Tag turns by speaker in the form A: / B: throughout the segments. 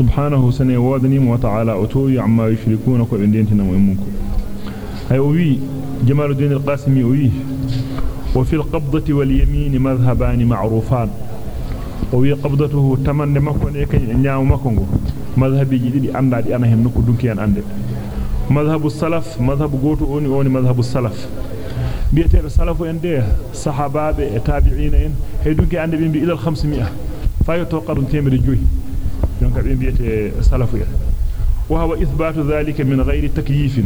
A: subhanahu sane wadani wa ta'ala o towi amma yushrikuna ko be dentina mo munko ay o wi jamaluddin al-qasimi o wi wa fil qabdati wal yamin madhhaban ma'rufan o wi qabdatuhu tamande makko ne kany nyaaw makko go madhhabiji didi andadi ana hen nokku dunki en ande madhhabu salaf madhhabu goto oni oni madhhabu salaf bi'ete salafu en de sahababe e tabi'ina en hay dunki ande be ila 500 fayo to qadun temede joyi donc be bi'ete salafu en wa huwa ithbatu dhalika min ghairi takyif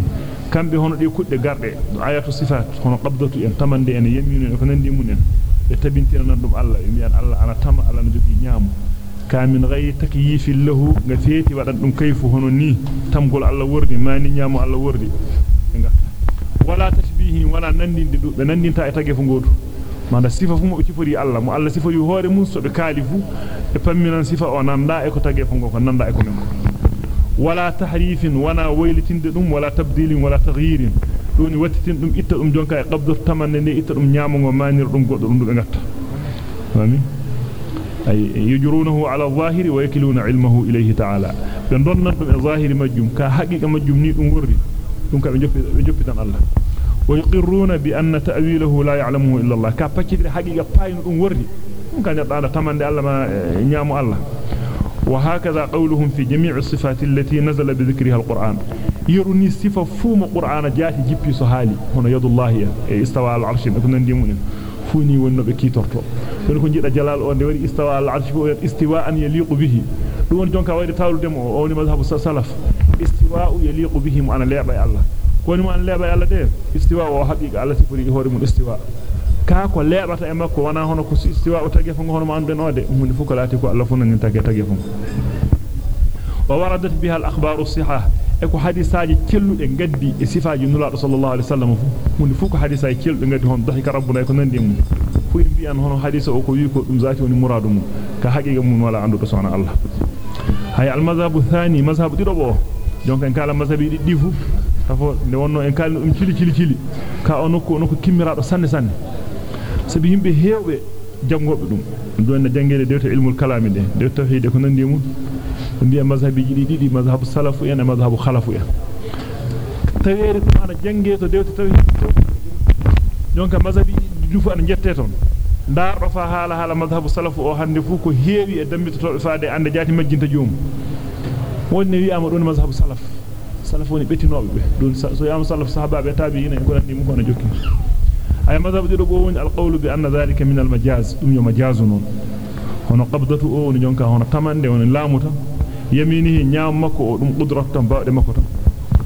A: kambe hono de kudde garde ayatu sifat hono qabdatu en tamande en yaminu ko nandi mun en be tabintina nan dum Allah be bi'an Allah ana tama Allah no jogi nyaamu kamin ghairi takyif lahu nga feeti wadan dum kayfu hono ni tamgol Allah wordi mani nyaamu Allah wordi wala tashbihi wala nandinde dubbe e fu manda sifa fu mo cifori Allah mo Allah sifori hoore mun so be kalifu e pamminan sifa o nanda e ko tagge fu ko nanda e ko men wala tahrifin wana waylitinde dum wala tabdilin wala taghyirin doni wattitin dum itta dum jonka e qabdur tamanne ne itta dum nyaamugo manir dum goddo dum be ngatta fami ay yujrunahu ala adh-dhahiri wa yakiluna ilmahu ilayhi ta'ala be donnan dum e zahiri majjum ka haqiqa majjum ni dum wordi dum ka be joppi be joppi tan Allah ويقرون بأن تأويله لا يعلمه إلا الله. كأبكتر حقيقة فاين وردي ممكن يطعنا تمن دي ألما نعم الله وهكذا قولهم في جميع الصفات التي نزل بذكرها القرآن يروني صفة فوم قرآن جاتي جيبي سهالي هنا يد الله استوى على العرش كنا نديمون فوني ونبي كي ترتو فنكون جيدا جلال واندوري استوى على العرش استواء يليق به دون جون كواري تاول دمو أولي مذهب السلف استواء يليق بهم وأنا لعبا الله bihi mu ana leba Allah de istiwa o haqiqa Allah sifuri hore mu istiwa ka ko lebata e makko wana hono ko istiwa o tagge fongo hono ma anden ode mun fu ko lati ko Allah fu nan tagge tagge fongo wa waradat biha al akhbar as sihah e ko hadisaaji cellude gaddi e sifaaji nulaado sallallahu alaihi wasallam fu mun fu ko hadisaaji cellude gaddi hon dahika rabbuna ko nandi mun fu imbi an hono hadisa o ko wi ko dum zati woni muradu mun ka haqiqa mun wala andudo sona Allah hay al mazhabu thani mazhabu didobo donc en kala mazhabi di difu tafo ne wonno en kalni dum cili cili cili ka onoko onoko kimmiraado sanne sanne sabi yimbe heewbe jangobe dum do en jangede dewte ilmul kalami de de tawhid ko nandi mun mbiya mazhabiji di didi mazhabu salafu en e mazhabu khalafu en tawere dum ana jange to dewte tawhid jonka mazhabi dufu ana jette ton dardo fa hala hala mazhabu salafu o hande fu ko heewi e dambitotobe faade ande jati majjinta joom wonni wi ama don mazhabu salaf salaf woni betinobe be don so yama salaf sahaba be tabiina ko nandi mu ko na jokki ay mazhabu dido bo woni alqawlu bi anna dhalika min almajaz dum yo majazun hono qabdatu o woni jonka hono tamande woni laamuta yaminihi nyaam makko o dum qudrat tan baade makko tan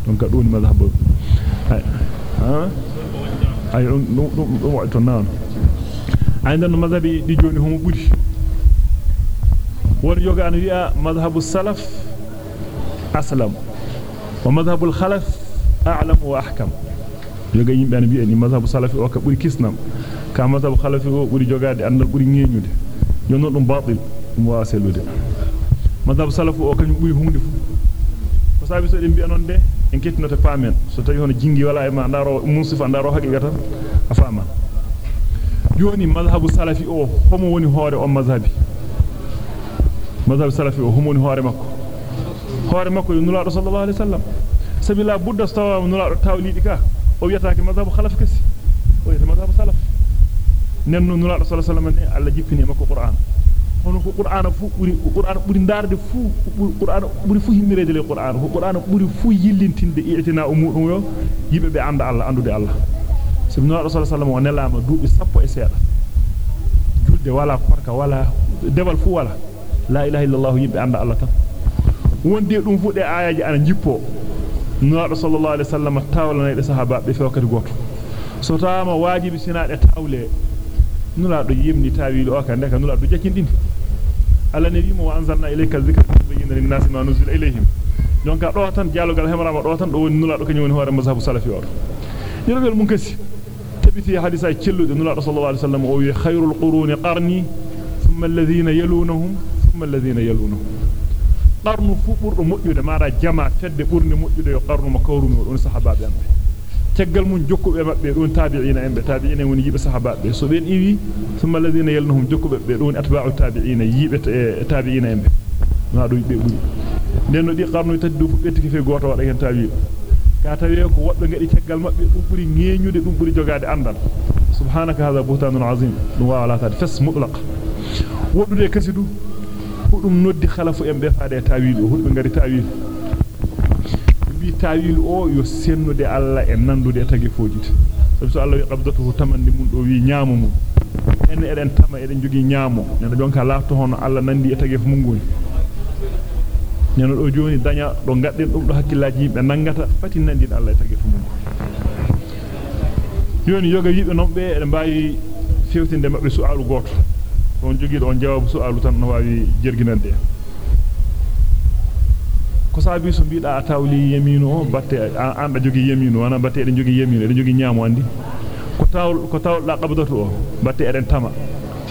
A: donc do woni mazhabu ay ha ay dum dum dum wato nan ay dan mazhabi di joni homo buri woni joga an wi'a mazhabu salaf aslam yimbe an bi'a ni mazhabu salafi o ka buri kisnam ka mazhabu khalafi o buri jogade andal buri ngeñude jonno dum batil dum waselude mazhabu salafu o kanyum buri hunde fu ko sabi so de bi'a non de en kettinote paamen so tawi hono jingi wala e ma ndaro musifa ndaro haqiqatan a fama joni mazhabu salafi o homo woni hoore on mazhabi mazhabu salafi o homo woni hoore makko hoore makko yo nulaado sallallahu alaihi wasallam sabila budda stawa nulaado tawlidi ka o wiyataake mazhabu khalaf kasi o wiyata mazhabu salaf nenno nulaado sallallahu alaihi wasallam ne alla jippini makko qur'an hono ko qur'an fu buri qur'an buri darde fu qur'an buri fu himmirede le qur'an ko qur'an buri fu yillintinde i'tina umudum yo yibe be anda Allah andude Allah sabina rasul sallallahu alaihi wasallam nelama duubi sappo e seeda julde wala korka wala debal fu wala la ilaha illallah yibe anda Allah tan wonde dum fu de ayaji ana jippo nulaado sallallahu alaihi wasallam tawlana de sahaba be fewkati goto so taama wajibi sinaade tawle nulaado yimni tawil o ka ndeka nulaado jaccindini alla ne wimo anzalna ilayka dhikra tubayyana lin-nasi ma nuzila ilayhim donc do tan jalogal hemrama do tan do woni nulaado kanyum woni hoore mazhabu salafi o yirgal mun kasi tabiti hadisa cellude nulaado sallallahu alaihi wasallam o wi khayrul quruni qarni thumma alladhina yalunhum thumma alladhina yalunhum qarnu fu burdo mojjude mara jama fedde burni mojjude yo qarnu makawrumi don sahabaabe ambe teggal mun jokkube mabbe don tabi'ina embe tabi'ina woni yibe sahabaabe so ben iwi thumma alladhina yalunhum jokkube be don atba'u tabi'ina yibe tabi'ina embe na do be buri nenno di qarnu taddi fu bettiki fe goto wada hen tawi ka tawi ko wobbe ngadi ceggal mabbe dum buri ngeñude dum buri jogade andal subhanaka hadha buhtanun azim wa ala fas mutlaq wobdude kasidu hudum noddi khalafu en be faade tawil o hudbe ngari tawil bi tawil o yo sennude alla e nandude tagi fojite sabi so alla wi qabdatuhu tamandi mun do wi nyaamu mun en eden tama eden jogi nyaamo nena jonka lafto hono alla nandi e tagi fu mun goni nena do joni daña do gadden dum do hakkillaji yimbe nangata fati nandi alla e tagi fu mun yoni yoga yibe nombe eden mbawi fewtinde mabbe su'alu goto on jogi on jawabu su'alu tan no wawi jerginande ko sabi so biida tawli yaminu o batte anda jogi yaminu wana batte eden jogi yaminu eden jogi nyaamo andi ko tawl ko tawl la qabdatu o batte eden tama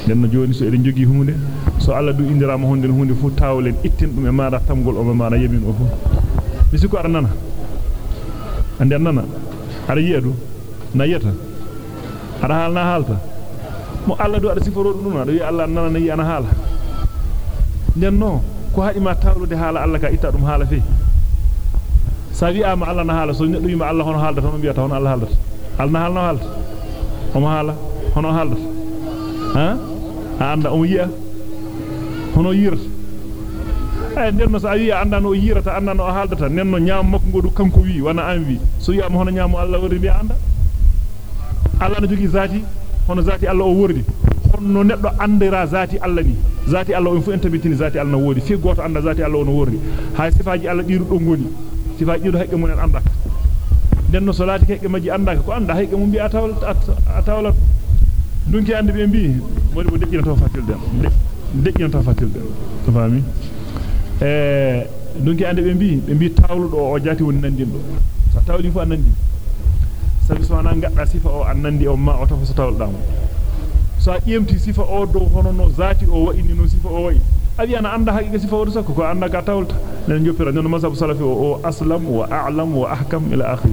A: den no joni so eden jogi hunde so alla du indirama honde hunde fu tawlen ittin dum e maada tamgol o be maada yaminu o fu misiko ara nana ande nana ara yeedu na yeta ara halna halta mo alla do ada siforo dum ada wi alla nana nayi ana hala den no ko haadi ma tawlude hala alla ka itta dum hala fe sa wi ama alla na hala so neddo yima alla hono halda tan biata hono alla halda alna halno halda o ma hala hono halda ha anda o yi'a hono yirta ay nenno sa wi anda no yirata anda no haldata nenno nyaam makko godu kanko wi wana an wi so wi ama hono nyaamu alla wori bi anda alla no jogi zati hono zati alla o wordi honno neddo andira zati alla ni zati alla on fu en tabitini zati alla no wodi fi goto anda zati alla on wordi hay sifaaji alla diru do ngoni sifaaji diru hakke mun en andaka denno salati hakke maji andaka ko anda hakke mun bi atawla atawla dunki ande be bi wodi bo dejjina to fatilde dejjina to fatilde to fami eh dunki ande be bi be bi tawludo o jati woni nandin do sa tawli fu anandi sabi so wana gadda sifa o annandi o ma o tafa so tawlda mo so a ƴemti sifa o do hono no zati o wa'ini no sifa o wa'i abi ana anda haqiqa sifa o sakko ko anda ka tawlta len joppira non mazhab salafi o aslam wa a'lam wa ahkam ila akhir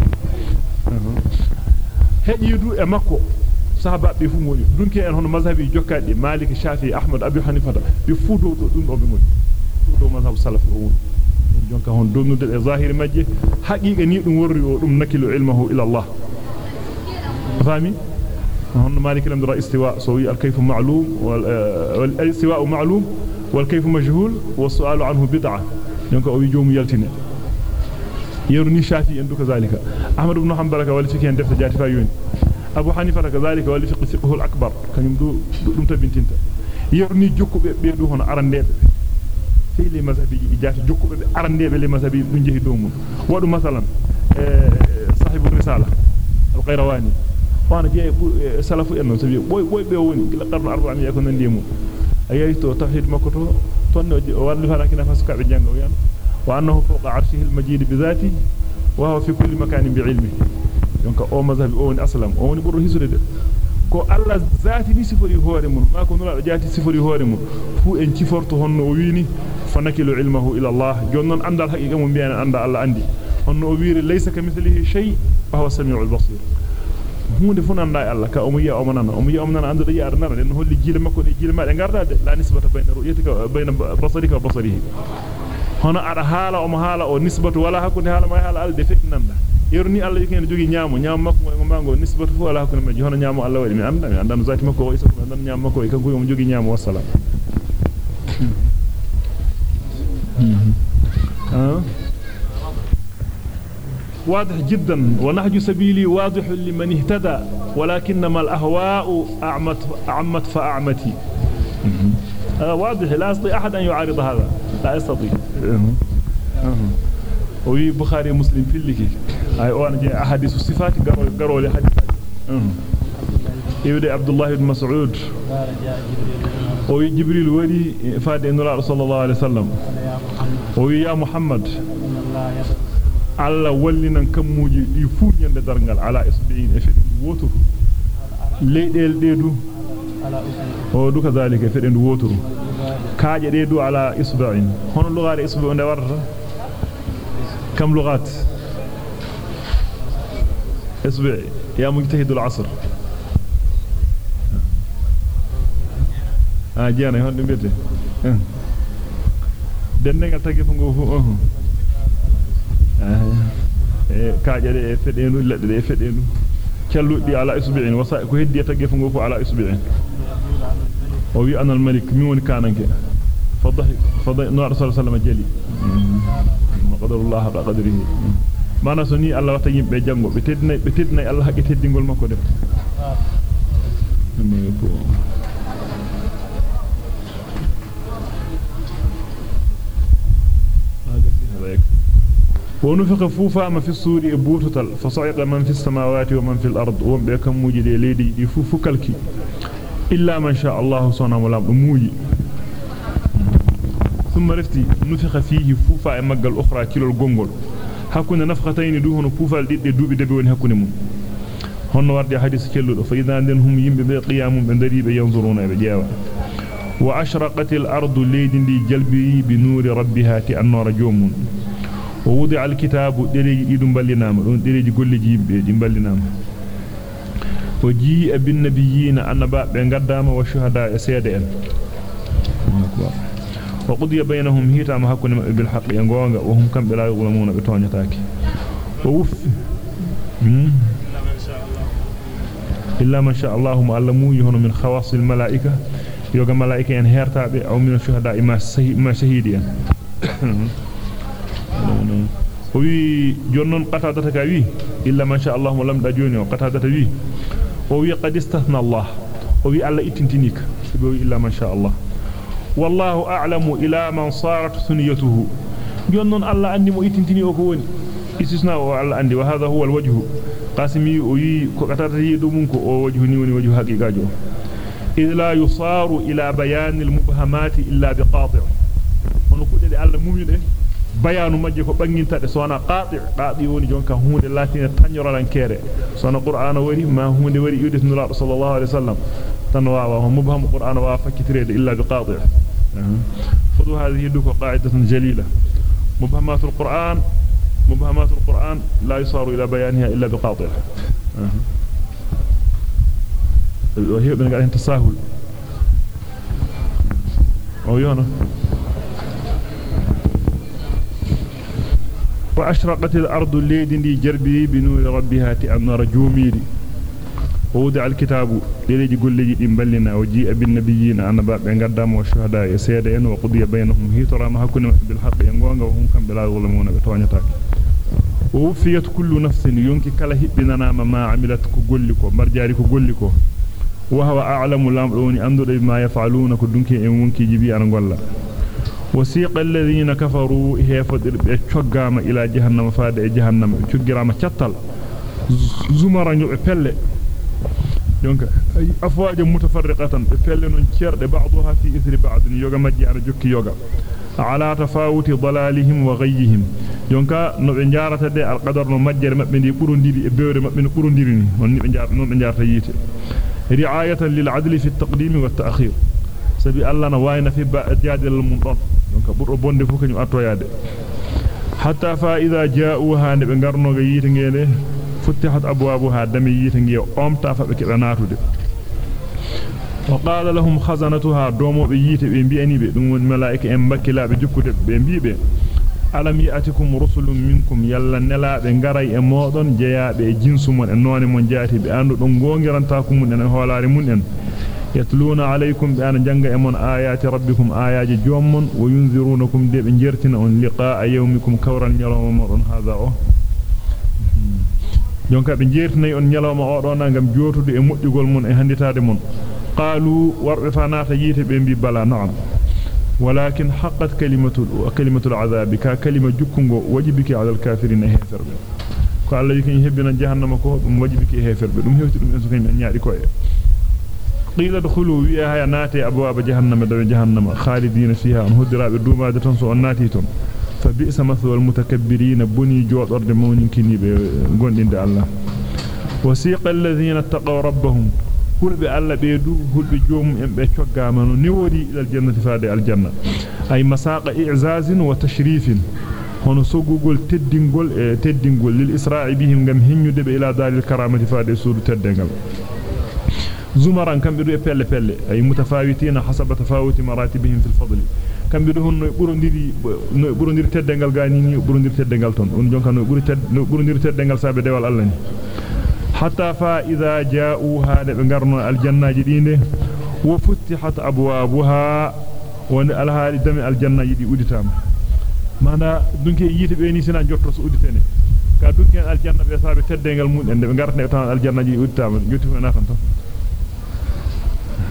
A: hejidu e makko sahaba be fu ngoni dunki en hono mazhabi jokkaadi malik shafi ahmad abi hanifa be fu do dum do be ngoni do mazhab salafi o woni jonka hon donnude e zahiri majje haqiqa ni dum worri o dum nakilu ilmuhu ila allah فهمي هن مالك لم استواء سوي الكيف معلوم والاستواء آه، معلوم والكيف مجهول والسؤال عنه بدعة. دونك أو يجوم يلتني. يرني شافي عندك ذلك. أحمد بن حنبل قال في كان دفت جاتي فايون أبو حنيفة كذلك قال في فقه الأكبر. كان دو دمت بنتنت يرني جوكو بيدو هنا ارنديب في لي مذهبي جاتي جوكو ارنديب لي مذهبي دون جهي دومون مثلا آه، صاحب الرسالة القيرواني. Wana je salafu en non sabi boy boy be woni gila qarnu 400 ko nandi mu ayayi to tawhid makko to tonno warli fana kina fasuka be janga yan wa annahu fawqa arshihi al-majid bi dhati wa huwa fi kulli makanin bi ilmi donc o mazhabi o woni aslam o woni burro hisude de ko alla zati ni sifori hoore mun ma ko nula jati sifori hoore mun fu en ciforto honno o wini fanakilu ilmahu ila allah jonnon andal haqiqa mo bi'ana anda alla andi honno o wiiri laysa kamithlihi shay fa huwa samiul basir hunde fu nanda e Allah ka o mo yi'a o mo nana o mo yi'a o mo nana anda yi'a nana den holli jile makko de jile maade garda de la nisbata bayna ru'yatika bayna basarika basarihi hono ada haala o mo haala o nisbatu wala hakkunde haala ma haala alde fe nanda yerni Allah yake ne jogi nyaamo nyaamo makko mo mango nisbatu fu wala hakkunde maji hono nyaamo Allah wadi mi anda mi anda no zati makko o isa mi anda nyaamo makko e kanko mo jogi nyaamo wassalam ah واضح جدا ونهج سبيلي واضح لمن اهتدى ولكنما الأهواء أعمت, أعمت فأعمتي. هذا واضح لا يستطيع أحد أن يعارض هذا. لا يستطيع وي بخاري مسلم في اللي أي أنا جاء أحاديث الصفات قروا لي حديث. يودي عبد الله بن مسعود. وي جبريل ولي فاد إن الله صلى الله عليه وسلم. وي يا محمد. Alla wallinan kammuji di fu nyande dargal ala isbi'in e fedde woturu leydel deedu o duka zalika fedde woturu kaaje deedu ala isbi'in hono lugare isbi'u nde warata kam lugat isbi' ya mujtahid al-asr ah jana hon dum bete dendengal tagi fu go fu e kaajade e fedenu ledde de fedenu celludi ala isbi'in wasa ko heddi tagi fu go fu ala isbi'in o wi anal malik mi woni kananke fadahi fadahi no rasul sallallahu alaihi wasallam jeli qadarullah haqa qadrihi mana so ni Allah wata yimbe jango be teddinay be teddinay Allah haqqi teddingol makko dem ونفق فوفا ما في السور بوتتل فصعق من في السماوات ومن في الأرض ومن كم موجد ليدي دي فوفو إلا من شاء الله سبحانه ولا موجي ثم رفتي نفخ فيه فوفا مغل الأخرى كيلو الغنغل hakkunde nafqatayn du hono pufal didde duubi debe woni hakkunde mum honno warde hadith celludo fa idha den hum yimbe be qiyamum be daribe yanzuruna be jeewa wa ووضع الكتاب دليل يدوم بالنام دون دليل جولي جيبي جيم بالنام وجي ابي النبيين انبا بغداما وشهداء سيدان وقضي بينهم هيتا ما حكون بالحق يغونغا وهم كم بلا يغلمون بتونتاكي ووف. إلا ما شاء الله ما علموا يهون من خواص الملائكة. يوجد ملائكة ينهرتها أو من الشهداء ما سهيدين سهي wi illa man sha Allah lam da joni o qatadata wi. O wi qad istathna Allah. O wi alla itintinika sibo illa man sha Allah. والله أعلم إلى من صارت ثنيته جنون الله أني مؤتنتني أكوني استثناء الله أني وهذا هو الوجه قاسمي أي كتاتي دومنك أو وجه نيوني وجه حقيقة جو إذ لا يصار إلى بيان المبهمات إلا بقاطع ونقول الله مؤمن bayanu majje ko bangintade sona qati qadi woni jonka hunde latine tanyoralan kere sona qur'ana wari ma hunde wari yudis nura sallallahu alaihi wasallam tan wa mubham qur'ana wa fakitrede illa biqati خذوا هذه دوك قاعدة جليلة مبهمات القرآن مبهمات القرآن لا يصار إلى بيانها إلا بقاطع وهي بن قاعدين تساهل أو يونا وأشرقت الأرض الليل جربي بنور ربها تأمن رجوميري ووضع الكتاب ليجي قول لي بلنا وجيء بالنبيين أنا بقدام والشهداء يسيدين وقضي بينهم. هي ترى ما هكون بالحق. ينقوanga وهم كم بلا يظلمون بتوانيتاك ووفيت كل نفس ينكي كلا هبنا ما عملت كقولكو. مرجاري كقولكو. وهو أعلم لامروني أنظر ما يفعلون كدنكي إمونكي جبي أنا قولا وسيق الذين كفروا هي فدر بيتشغاما إلى جهنم فاد جهنم تشغراما تشتل زمر نيو بيل. دونك أفواج متفرقة بيل نون تشرد بعضها في اثر بعض يوغا ماجي أنا جوكي على تفاوت ضلالهم وغيهم. دونك نوب نجارته القدر نو ماجير مابي دي بورو ديري بيوري مابي نو بورو ديري. نون نيب نجار نون نجارته ييتي رعاية للعدل في التقديم والتأخير. سبي الله نواينا في بعد جادل المنطق. At-ta'khir sabi alla na wayna fi ba'diyadil mun don jonka burdo bonde fu kanyum attoyade hatta fa idha ja'uha ne be garno ga yite ngene فتحت أبوابها دمي يتنجي أمتا فبكي ناتود وقال لهم خزنتها دومو بييت بيمبياني بي دون ملائكه ام بكلا بجكوده بيمبيبه alam ya'tikum rusulun minkum yalla nelaabe ngaray e modon jeyaabe e jinsu mon e none mon jaati be andu don gongiranta kum mun en hoolaare mun en يتلون عليكم بأن جنغ أمون آيات ربكم آيات جوم وينذرونكم ديب انجرتنا أن لقاء يومكم كورا يلوم مرون هذا أوه جنغ بنجرتنا أن يلوم أورونا نغم جوتو دي مؤدي قلمون اهندتا دمون قالوا ورفانات جيت بين بلا نعم. ولكن حقت كلمة, كلمة العذاب كلمة جكم وجبك على الكافرين هيسر قال الله يكن يهبنا جهنم وكوهب وجبك هيسر بي. نمهوتي من أسفين أن يعري كوهب قيل دخلوا فيها يا ناتي أبواب جهنم دو جهنم. خالدين فيها. أن هدرا بدوما دتنسو الناتيتون فبئس مثوى المتكبرين. بني جوات أرض مونين كني بقوندين دي الله. وسيق الذين اتقوا ربهم. قل بألا بيدو قل بجوم يمبيتشوك آمنوا. نوري إلى الجنة فادي الجنة. أي مساق إعزاز وتشريف. هنا سوغول تدينغول تدينغول للإسراع بهم جمهن يدب إلى دار الكرامة فادي سور تدينغول zumaran kambe do e pelle pelle ay mutafawitina hasaba tafawuti maratibihim fil fadli kambe do hon no burondiri no burondiri teddengal gani ni burondiri teddengal ton on jonka no buri ted no burondiri teddengal sabe dewal Allah ni hatta fa idha ja'uha de be garno aljannaji dinde wa futtihat abwabuha won alhaali dami aljannaji di uditama mana dunke yite be ni sina jotto so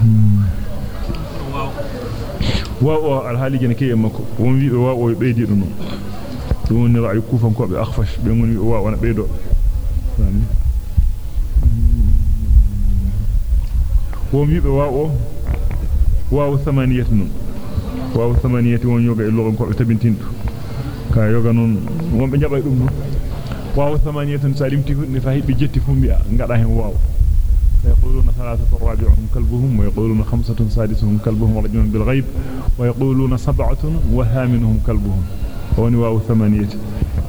A: gartne tan aljannaji uditama jotti fu natan tan واو الحالي جن كي مكو وون وي واو بيدي دون دون راي كوفان كوبي اخفش بي مون واو أنا بيدو وون وي واو واو ثمانية نون واو ثمانية وون يوغا اللغة كوبي تبنتين كا يوغا نون وون بي جاباي دوم واو ثمانية سالمتي فهي بجتي فمبي غدا hen واو فيقولون ثلاثة رابعهم كلبهم ويقولون خمسة سادسهم كلبهم رجل بالغيب ويقولون سبعة وثامنهم كلبهم. وني واو ثمانية.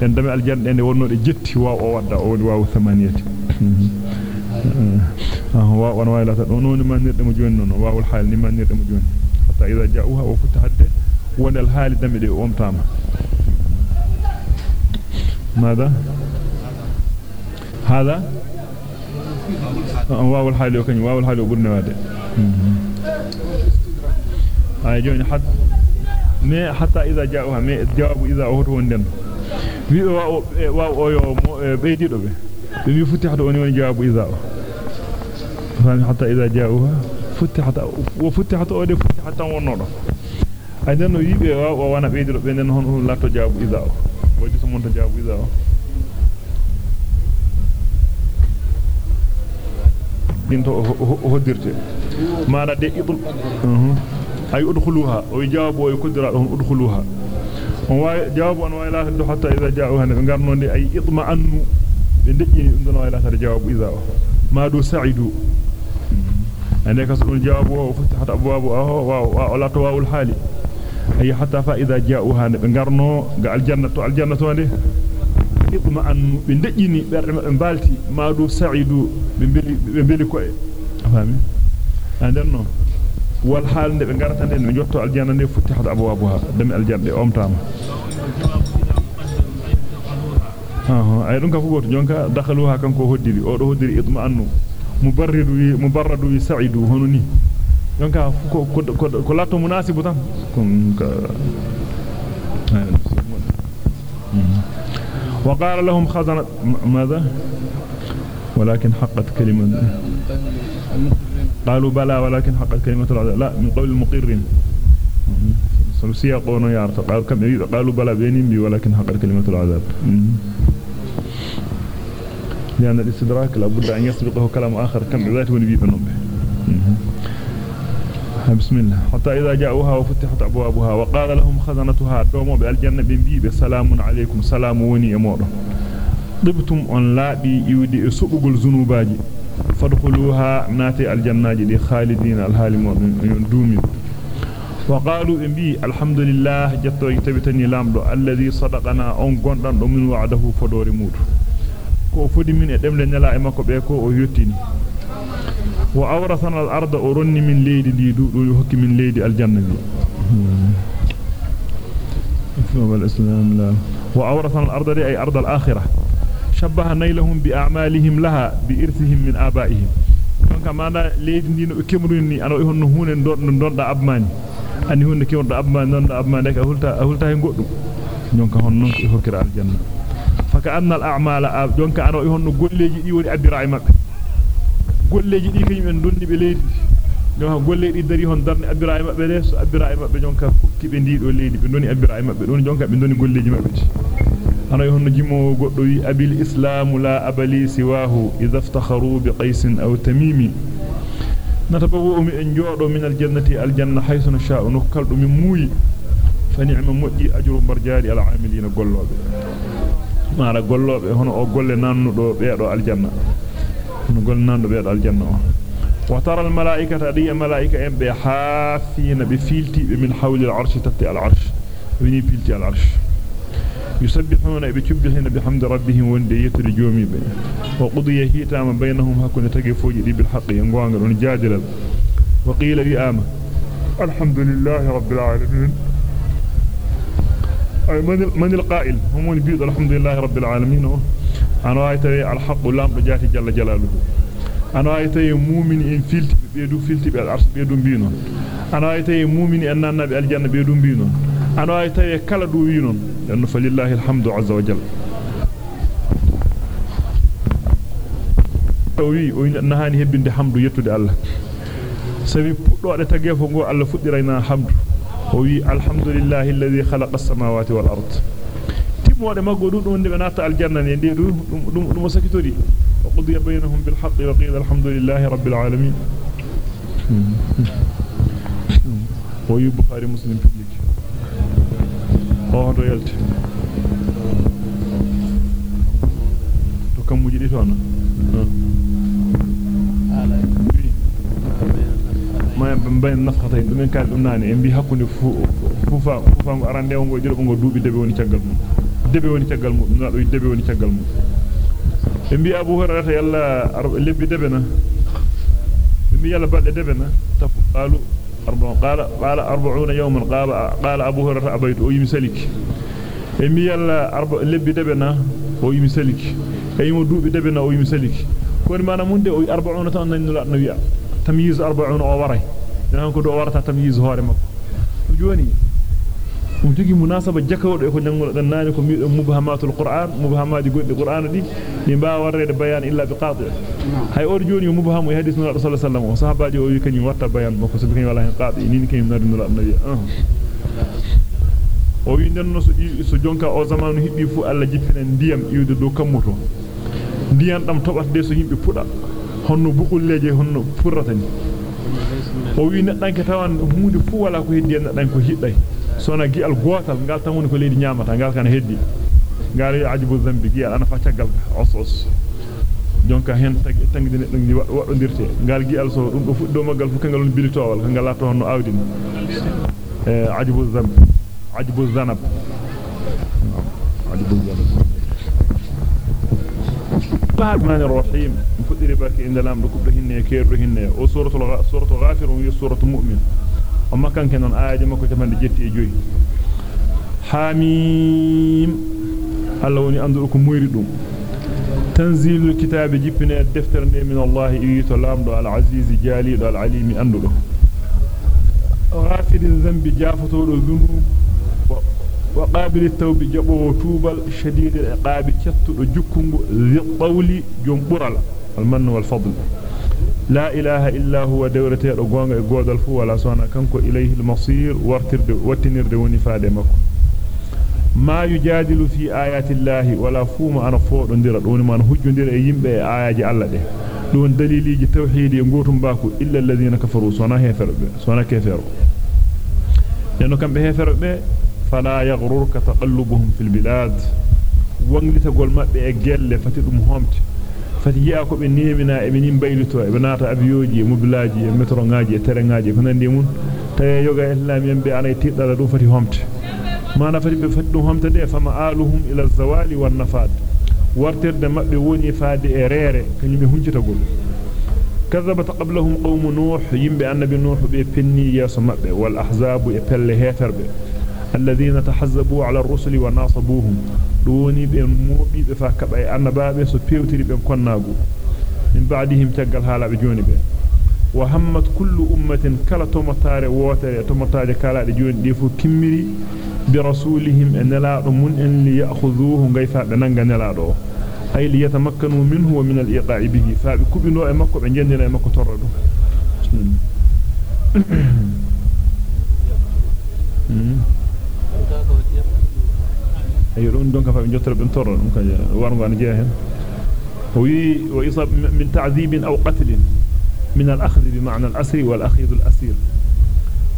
A: عندما الجنة أن ونور جت واو ودا وني واو ثمانية. واو وأنا لا تدونون ما نرد مجون واو الحال ما نرد مجون حتى إذا جاءوها وفتحت ون الحال دم دي أمتام ماذا؟ هذا؟ واو الحال وكن واو الحال وبرنا واد اي جوني حد ما حتى إذا جاءوها ما جواب إذا اوت وندن واو واو يو بيدي دوبه بي. فتحت وني وني جواب إذا. فهم حتى إذا جاءوها فتحت وفتحت أودي فتحت ونودو ay den no yibe wa wana beydiro be den hon latto jaabu iza wadi so monta jaabu iza dinto hoddirte maana de idul ay udkhuluha o jawabu o kudira don udkhuluha on way jawabu on way la do hatta idha ja'uha be garnonde ay idma annu be dejjini dum don way la tar jawabu idha ma do sa'idu ande kas don jawabu o futihat abwabu wa wa la tawul hali ay hatta fa idha ja'uha be garno ga aljannatu aljannatu ande idma annu be dejjini berde mabbe balti ma do sa'idu be beli be beli ko fami anden non wal haalde be garata den jotto aljanna ne futtihat abwabuha dami aljanna omtama aha ay dum ka fu goto jonka dakhaluha kanko hoddiri o do hoddiri idma annu mubarridu mubarradu wi sa'idu hononi jonka ko ko ko latto munasibu tan kon ka وقال لهم خزنة ماذا؟ ولكن حقت كلمة قالوا بلى ولكن حقت كلمة العذاب. لا من قول المقرين. سيقون يارت قالوا كم قالوا بلى بينهم بي ولكن حقت كلمة العذاب. لأن الإستدراك لابد أن يسبقه كلام آخر. كم ذات ونبي بنوبه. بسم الله. حتى إذا جاءوها وفتحت أبوابها وقال لهم خزنتها دوموا بألجنة بنبي سلام عليكم سلام وني أمور طبتم أن لا بي يودي سبق الزنوباجي فادخلوها ناتي الجنة دي خالدين الهالي دومين وقالوا بي الحمد لله جتو يتبتني لامدو الذي صدقنا أن قندن من وعده فدور موت nyala e makko be ko o yottini وأورثنا الأرض أرني من ليدي ديدو دي يحكي من ليدي الجنة فهم الإسلام لا. وأورثنا الأرض دي أي أرض الآخرة. شبه نيلهم بأعمالهم لها بإرثهم من آبائهم. كما أنا ليدي ديدو كمروني أنا أقول نهون ندون دون أبماني. أن يهون كمرون أبماني ندون أبماني لك أهلتا أهلتا ينقلوا نونك هون نونك يحكي الجنة. فكأن الأعمال أب... نونك أنا أقول نقول لي يولي أبي رعي مكة. Golleji di kanyum en dondi be leydi no golle di dari hon darne abira e mabbe de so abira e mabbe jonka fukki be ndido leydi be doni abira e mabbe don jonka be doni golleji mabbe ana honno jimo goddo wi abil islam la abali siwahu idha iftakharu bi qais aw tamimi natabawu mi en jodo min al jannati al janna haythu nasha'u no kaldo mi muuyi fa ni'ma moddi ajru barjari al amilina gollobe mara gollobe hono o golle nannudo beedo al janna di malaika en be hafina be filti be min hawli al arsh tatti al arsh wini filti al arsh يسبحون بتبهن بحمد ربهم وندي يتري جومي بي. وقضي هيتام بينهم هكذا تقفوجي دي بالحق ينقوان ونجادل وقيل بآما الحمد لله رب العالمين. من من القائل؟ هم بيد الحمد لله رب العالمين. أنا ايتي الحق لام جاتي جل جلاله أنا ايتي مؤمن ان فيلت بيدو فيلت بي الارش بيدو بينو أنا ايتي مؤمن ان النبي الجنه بيدو بينو أنا ايتي كلا دو وينون لأنه فلله الحمد عز وجل wi o nahani hebbinde hamdu yettude Allah. Sabi puddo tagefo go Allah fuddiraina hamdu. O wi alhamdulillahi alladhi khalaqa as-samawati wal ard. Timode maggo dum dum be nata aljanna ne de dum dum dum sakitori wa qudiya bainahum bil haqqi wa qila alhamdulillahi rabbil alamin o wi bukhari muslim public o do yalti to kamuji di tono ma bayn nafqatay dum en kal dum nani en bi hakkunde fufa fufa ngo arande ngo jelo ngo duubi debe woni tagal mum debe woni tagal mum na do debe woni tagal mum en bi abu hurairah yalla lebbi debe na bi yalla balde debe na tafu qalu arba qala qala 40 yawman qala qala abu hurairah abaytu o yimi salik en bi yalla arba lebbi debe na o yimi salik e yimo duubi debe na o yimi salik koni mana munde o 40 tan nan no wi'a tamyiz 40 o waray dan ko do warata tamyiz hoore makko joni um jogi munasaba jakawdo e ko nangol dan nani ko mi mubhamatul qur'an mubhamaaji goddi qur'an di ni ba warrede bayan illa bi qadi hay or joni mubhamu e hadith nura sallallahu alaihi wasallam o sahabaji o wi kany watta bayan makko so kany wala hen qadi ni ni kany nura nabi o wi den no so so jonka o zamanu hibbi fu alla jippina ndiyam iwde do kammuto ndiyam dam tobata de so yimbe puda honno bukulleje honno furratani o wi neddanke tawan hunde fu wala ko heddi neddan ko hidday sona gi al gotal ngal tan woni ko leedi nyaamata ngal kan heddi ngal ya ajibu zambi gi ana fa tagal os os jonka hen tagi tangide neddo ngi wadondirte ngal gi al so dum do fuddo magal fu kangal on bilitowal kangal lato honno awdin e ajibu zambi ajibu zanab ajibu zanab الرحمن الرحيم فدري باكي ان لام دكوب هن كير هن أو سوره الغ... سوره غافر وهي سوره المؤمن أما كان كان ايات مكو تمن جتي جوي حميم الله وني اندركم مويري دوم تنزيل الكتاب جبنا الدفتر من الله يتو لام دو العزيز جالي دو العليم أندو غافر الذنب جافتو دو ذنوب. وقابل التوب جبو توبل شديد العقاب تشتو جكونغو ذي الطول جنبرال. المن والفضل. لا إله إلا هو دورته رغونغ غودال فو ولا سونا كانكو إليه المصير ورترد وتنرد ونفاده مكو. ما يجادل في آيات الله ولا فوم أنا فوق ندير دون ما نهجندير يمبه آيات الله ده دون دليلي توحيد غوتم باكو إلا الذين كفروا. سونا هفر سونا كفر لأنه كان بهفر به فلا يغررك تقلبهم في البلاد. mabbe e gelle fati dum homte fati yi'a ko be nemina e minin baylito e benata aviyoji e mobilaji e metro ngaaji e terengaaji ko nandi mun tawe yoga islamien be anay tiddala dum fati homte mana fati be fati dum homte de fama aluhum ila zawali wan nafad wartirde mabbe woni faade e reere kanyum be huncitagol كذبت قبلهم قوم نوح يمبي النبي نوح بي بني ياس مبه والاحزاب يبل هيفربه الذين تحزبوا على الرسل وناصبوهم دوني بموبي بفا كباي joni be wa hammat kullu ummatin kala tomotare wotere tomotaaje kala de joni de fu kimmiri bi rasulihim en nelaado mun en li ya'khudhuhu ngayfa be nanga nelaado ay li yatamakkanu minhu wa min al-iqa'i bihi fa be kubino e makko be jendina e makko torrado mm ايرون دونك فا نيوتر بن تور دونك وارو غان جاهن من تعذيب أو قتل من الأخذ بمعنى الاسر والاخذ الأسير.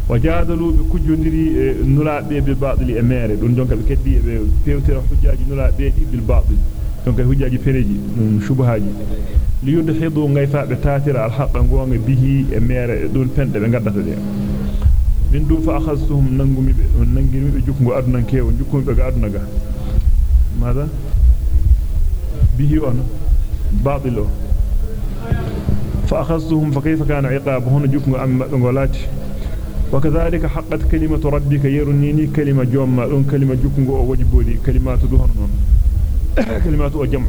A: وجادلوا بكجندري آه، نولابي بباطل امير دون دونك كدي بيوتر حجاج نولابي بالباطل. دونك حجاج فريجي شبهاج ليدحضوا غيفا بتاتر الحق غون به امير دون فند بغداتدي min dum fa akhadhtuhum nangumi be nangimi be jukko aduna kewo be ga ماذا به أنا باطل فأخذتهم فكيف كان عقاب هنا جكم أم وكذلك حقت كلمة ربك يرنيني كلمة جوما دون كلمة جوكنغو وجبودي كلمات دهن نون كلمات وجمع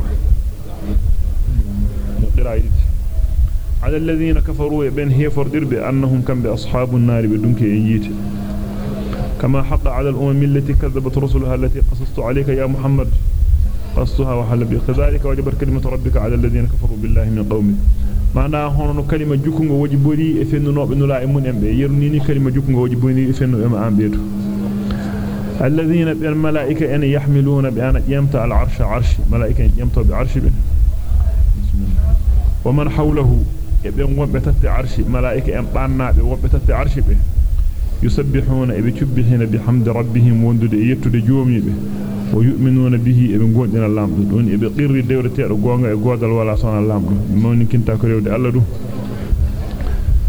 A: على الذين كفروا بين هي فردر بأنهم كم بأصحاب النار بدونك ينيت كما حق على الأمم التي كذبت رسلها التي قصصت عليك يا محمد. قصها وحل بكذلك وجبر كلمة ربك على الذين كفروا بالله من قومك معنى هون كلمة جوكونغو وجبوري افنو نوب نولا امون امبي يرنيني كلمة جوكونغو وجبوري افنو أم امبيتو الذين بالملائكة أن يحملون بأن يمتع العرش عرش. ملائكة يمتع بعرش به. ومن حوله يبين وبتت عرش ملائكة ام بانابه وبتت عرش به يسبحون ابي تشبهين بحمد ربهم وندد يتد جومي به ويؤمنون به ابن غوندنا لامدو دون ابي قير دewreteedo gonga e godal wala sona lamdo mawni kinta ko rewde alla du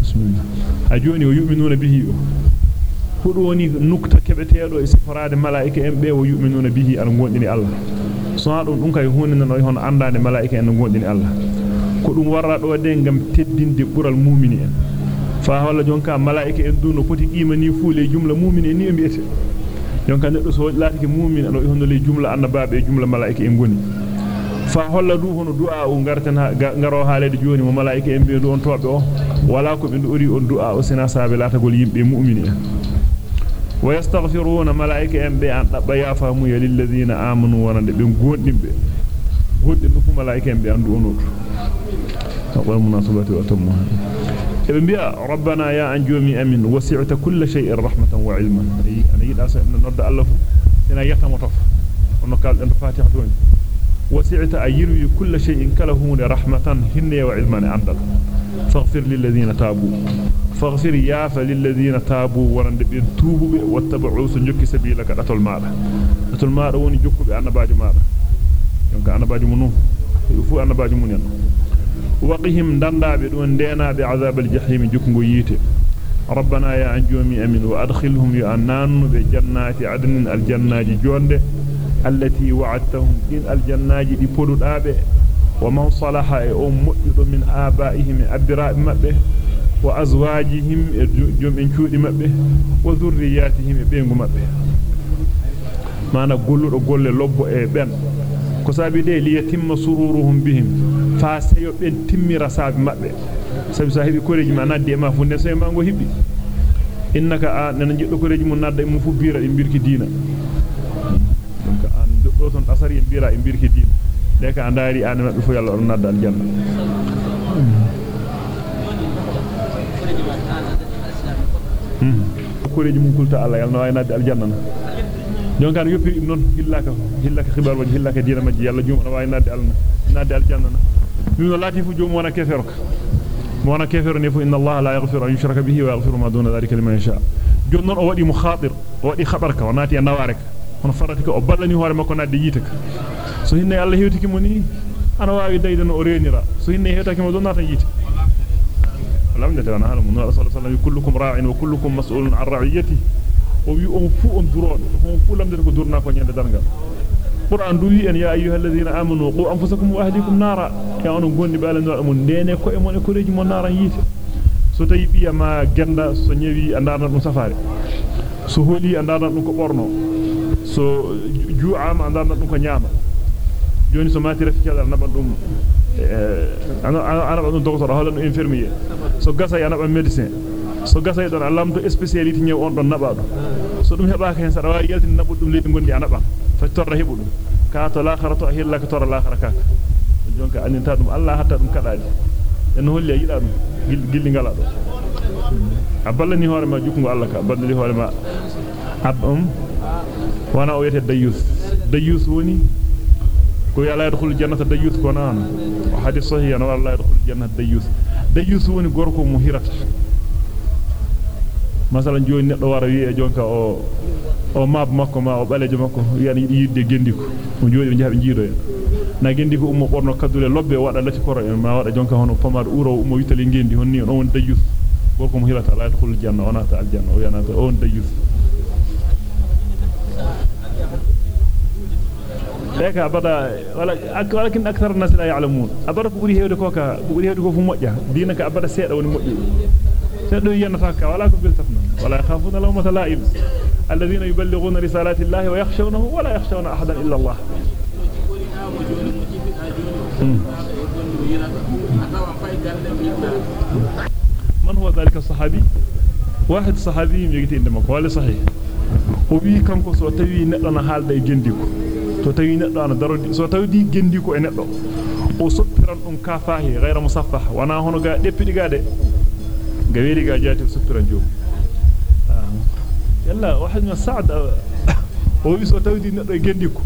A: bismillah ajoni o yu'minuna bihi hudu woni nukta kebeteedo e sifarade malaika en be o yu'minuna bihi an gondini alla sona dum dum kay hunina no hono andande malaika en gondini alla ko dum warra do de ngam teddinde bural mu'mini en fa walla jonka malaika en duno foti qimani fuule jumla mu'mini ni e bi'ete jonka neddo so laatike mu'min ano hono le jumla annabaabe e jumla malaika en goni fa holla du hono du'a o gartan ngaro haalede joni mo malaika en be do on tobe o wala ko be uri on du'a o sina saabe laatagol yimbe mu'mini en wa yastaghfiruna malaika en be an dabba yafamu ya lil ladina amanu wonande be gondimbe gondimbe fu malaika munasabati wa tamma بيا ربنا يا أنجومي أمين وسعت كل شيء رحمة وعلما. أنا يدا سألنا نرد الله. سنا يتم طف ونقال أن فاتحة وسعت أيروي كل شيء كله رحمة هن وعلما عندك. فاغفر للذين تابوا. فاغفر ياف للذين تابوا. ورند بين توبوا واتبعوا سنجك سبيلك. ماذا أتل ماذا وني جكوا بأن باج ماذا يونك أنا باج منو؟ وقهم دندابه دون دينابه عذاب الجحيم جكنغو ييته ربنا يا انجومي أمين وأدخلهم يانان بجنات عدن الجنات جونده التي وعدتهم ان الجنات دي podudaabe ومن صلح أم من آبائهم ابراء مبه وأزواجهم جوم إن ciudi mabbe وذرياتهم بينغو mabbe mana golludo golle lobbo e ben ko sabi de li yatimma sururuhum bihim fa sayo ben timmira sabi mabbe sabi sa hebi koreji ma nadde ma fu ne sey ma ngo hibbi innaka a nana jiddo koreji mun nadda mu fu bira e birki diina donc an do ton asari e bira e birki diina de ka andari an mabbe fu yalla on nadda jonka no yoppiri non hillaka hillaka khibar waji hillaka diina majji yalla juma no way nadde alna nadde aljanna mino lati fu jom wona kefero mo wona kefero ne fu inna allaha la yaghfiru an yushraka bihi wa yaghfiru ma duna dhalika liman yasha jon non o wadi mukhatir o wadi khabar ka onati e naware ka hono farati ko o ballani hoore makko nadde yite ka so hinne allah hewtiki mo ni ana waawi daydan o renira so hinne hewtaki mo donnata yite alhamdulillah ana halu mun rasul sallallahu alaihi wasallam kullukum ra'in wa kullukum mas'ulun an ra'iyatihi o wi on fu on durodo on fu lamde ko durna ko nyande dargal qur'an du wi en ya ayyuhalladhina amanu qu anfusakum wa ahlikum nara ya on gondi balen do mon dene ko e mon e koreji mon nara yite so tayi biya ma genda so nyewi andana dum safare so holi andana dum ko borno so ju'ama andana dum ko nyaama joni so mati rafi kala naban dum ana ana dum docteur holan infirmier so gasa yana ba médecin so gasa don alamdo spécialité nyew on don naba do so dum heba ka hen sada wa yaltin nabu dum leydi gondi anaba fa torra hebu dum ka to lakharatu ahilla ka torra lakhara ka jonka aninta dum Allah hatta dum kadadi en holli yida dum gilli ngala do aballani hoore ma jukungo Allah ka aballani hoore ma abum wana o yete dayus dayus woni ko yalla yadkhul jannata dayus ko nan hadith sahih ana walla yadkhul jannata dayus dayus woni gorko mo hirata masalan joni neddo wara wi e jonka o o mab makko ma o balejo makko yani yidde gendiko o jodi be jahabe jiido en na gendiko ummo borno kadule lobbe wada lati koro en ma wada jonka hono pomade uro ummo witali gendi honni on won dayus gorko mo hirata la yadkhul janna ona ta aljanna o yanata on dayus لك أبدا ولكن أكثر الناس لا يعلمون أبدا بقولي هيدا كوكا بقولي هيدا كوفو مؤجة دينك أبدا سيئة ونمؤجة سيئة ينفاك ولا كبير تفنى ولا يخافون لهم تلائم الذين يبلغون رسالات الله ويخشونه ولا يخشون أحدا إلا الله. من هو ذلك الصحابي؟ واحد صحابي يجد إنما قال صحيح. وبي كان كسو تاوي نادانا حال داي جنديكو. تو تاوي نادانا دارو سو تاوي دي جنديكو اي نادو أو سوبيران دون كافاهي غير مصفح. وأنا هونو غا ديبي دي غا دي. غويري غا جاتي سوبيران جوو يلا واحد من سعد. هو يسوى تودي نقدر يجنديكو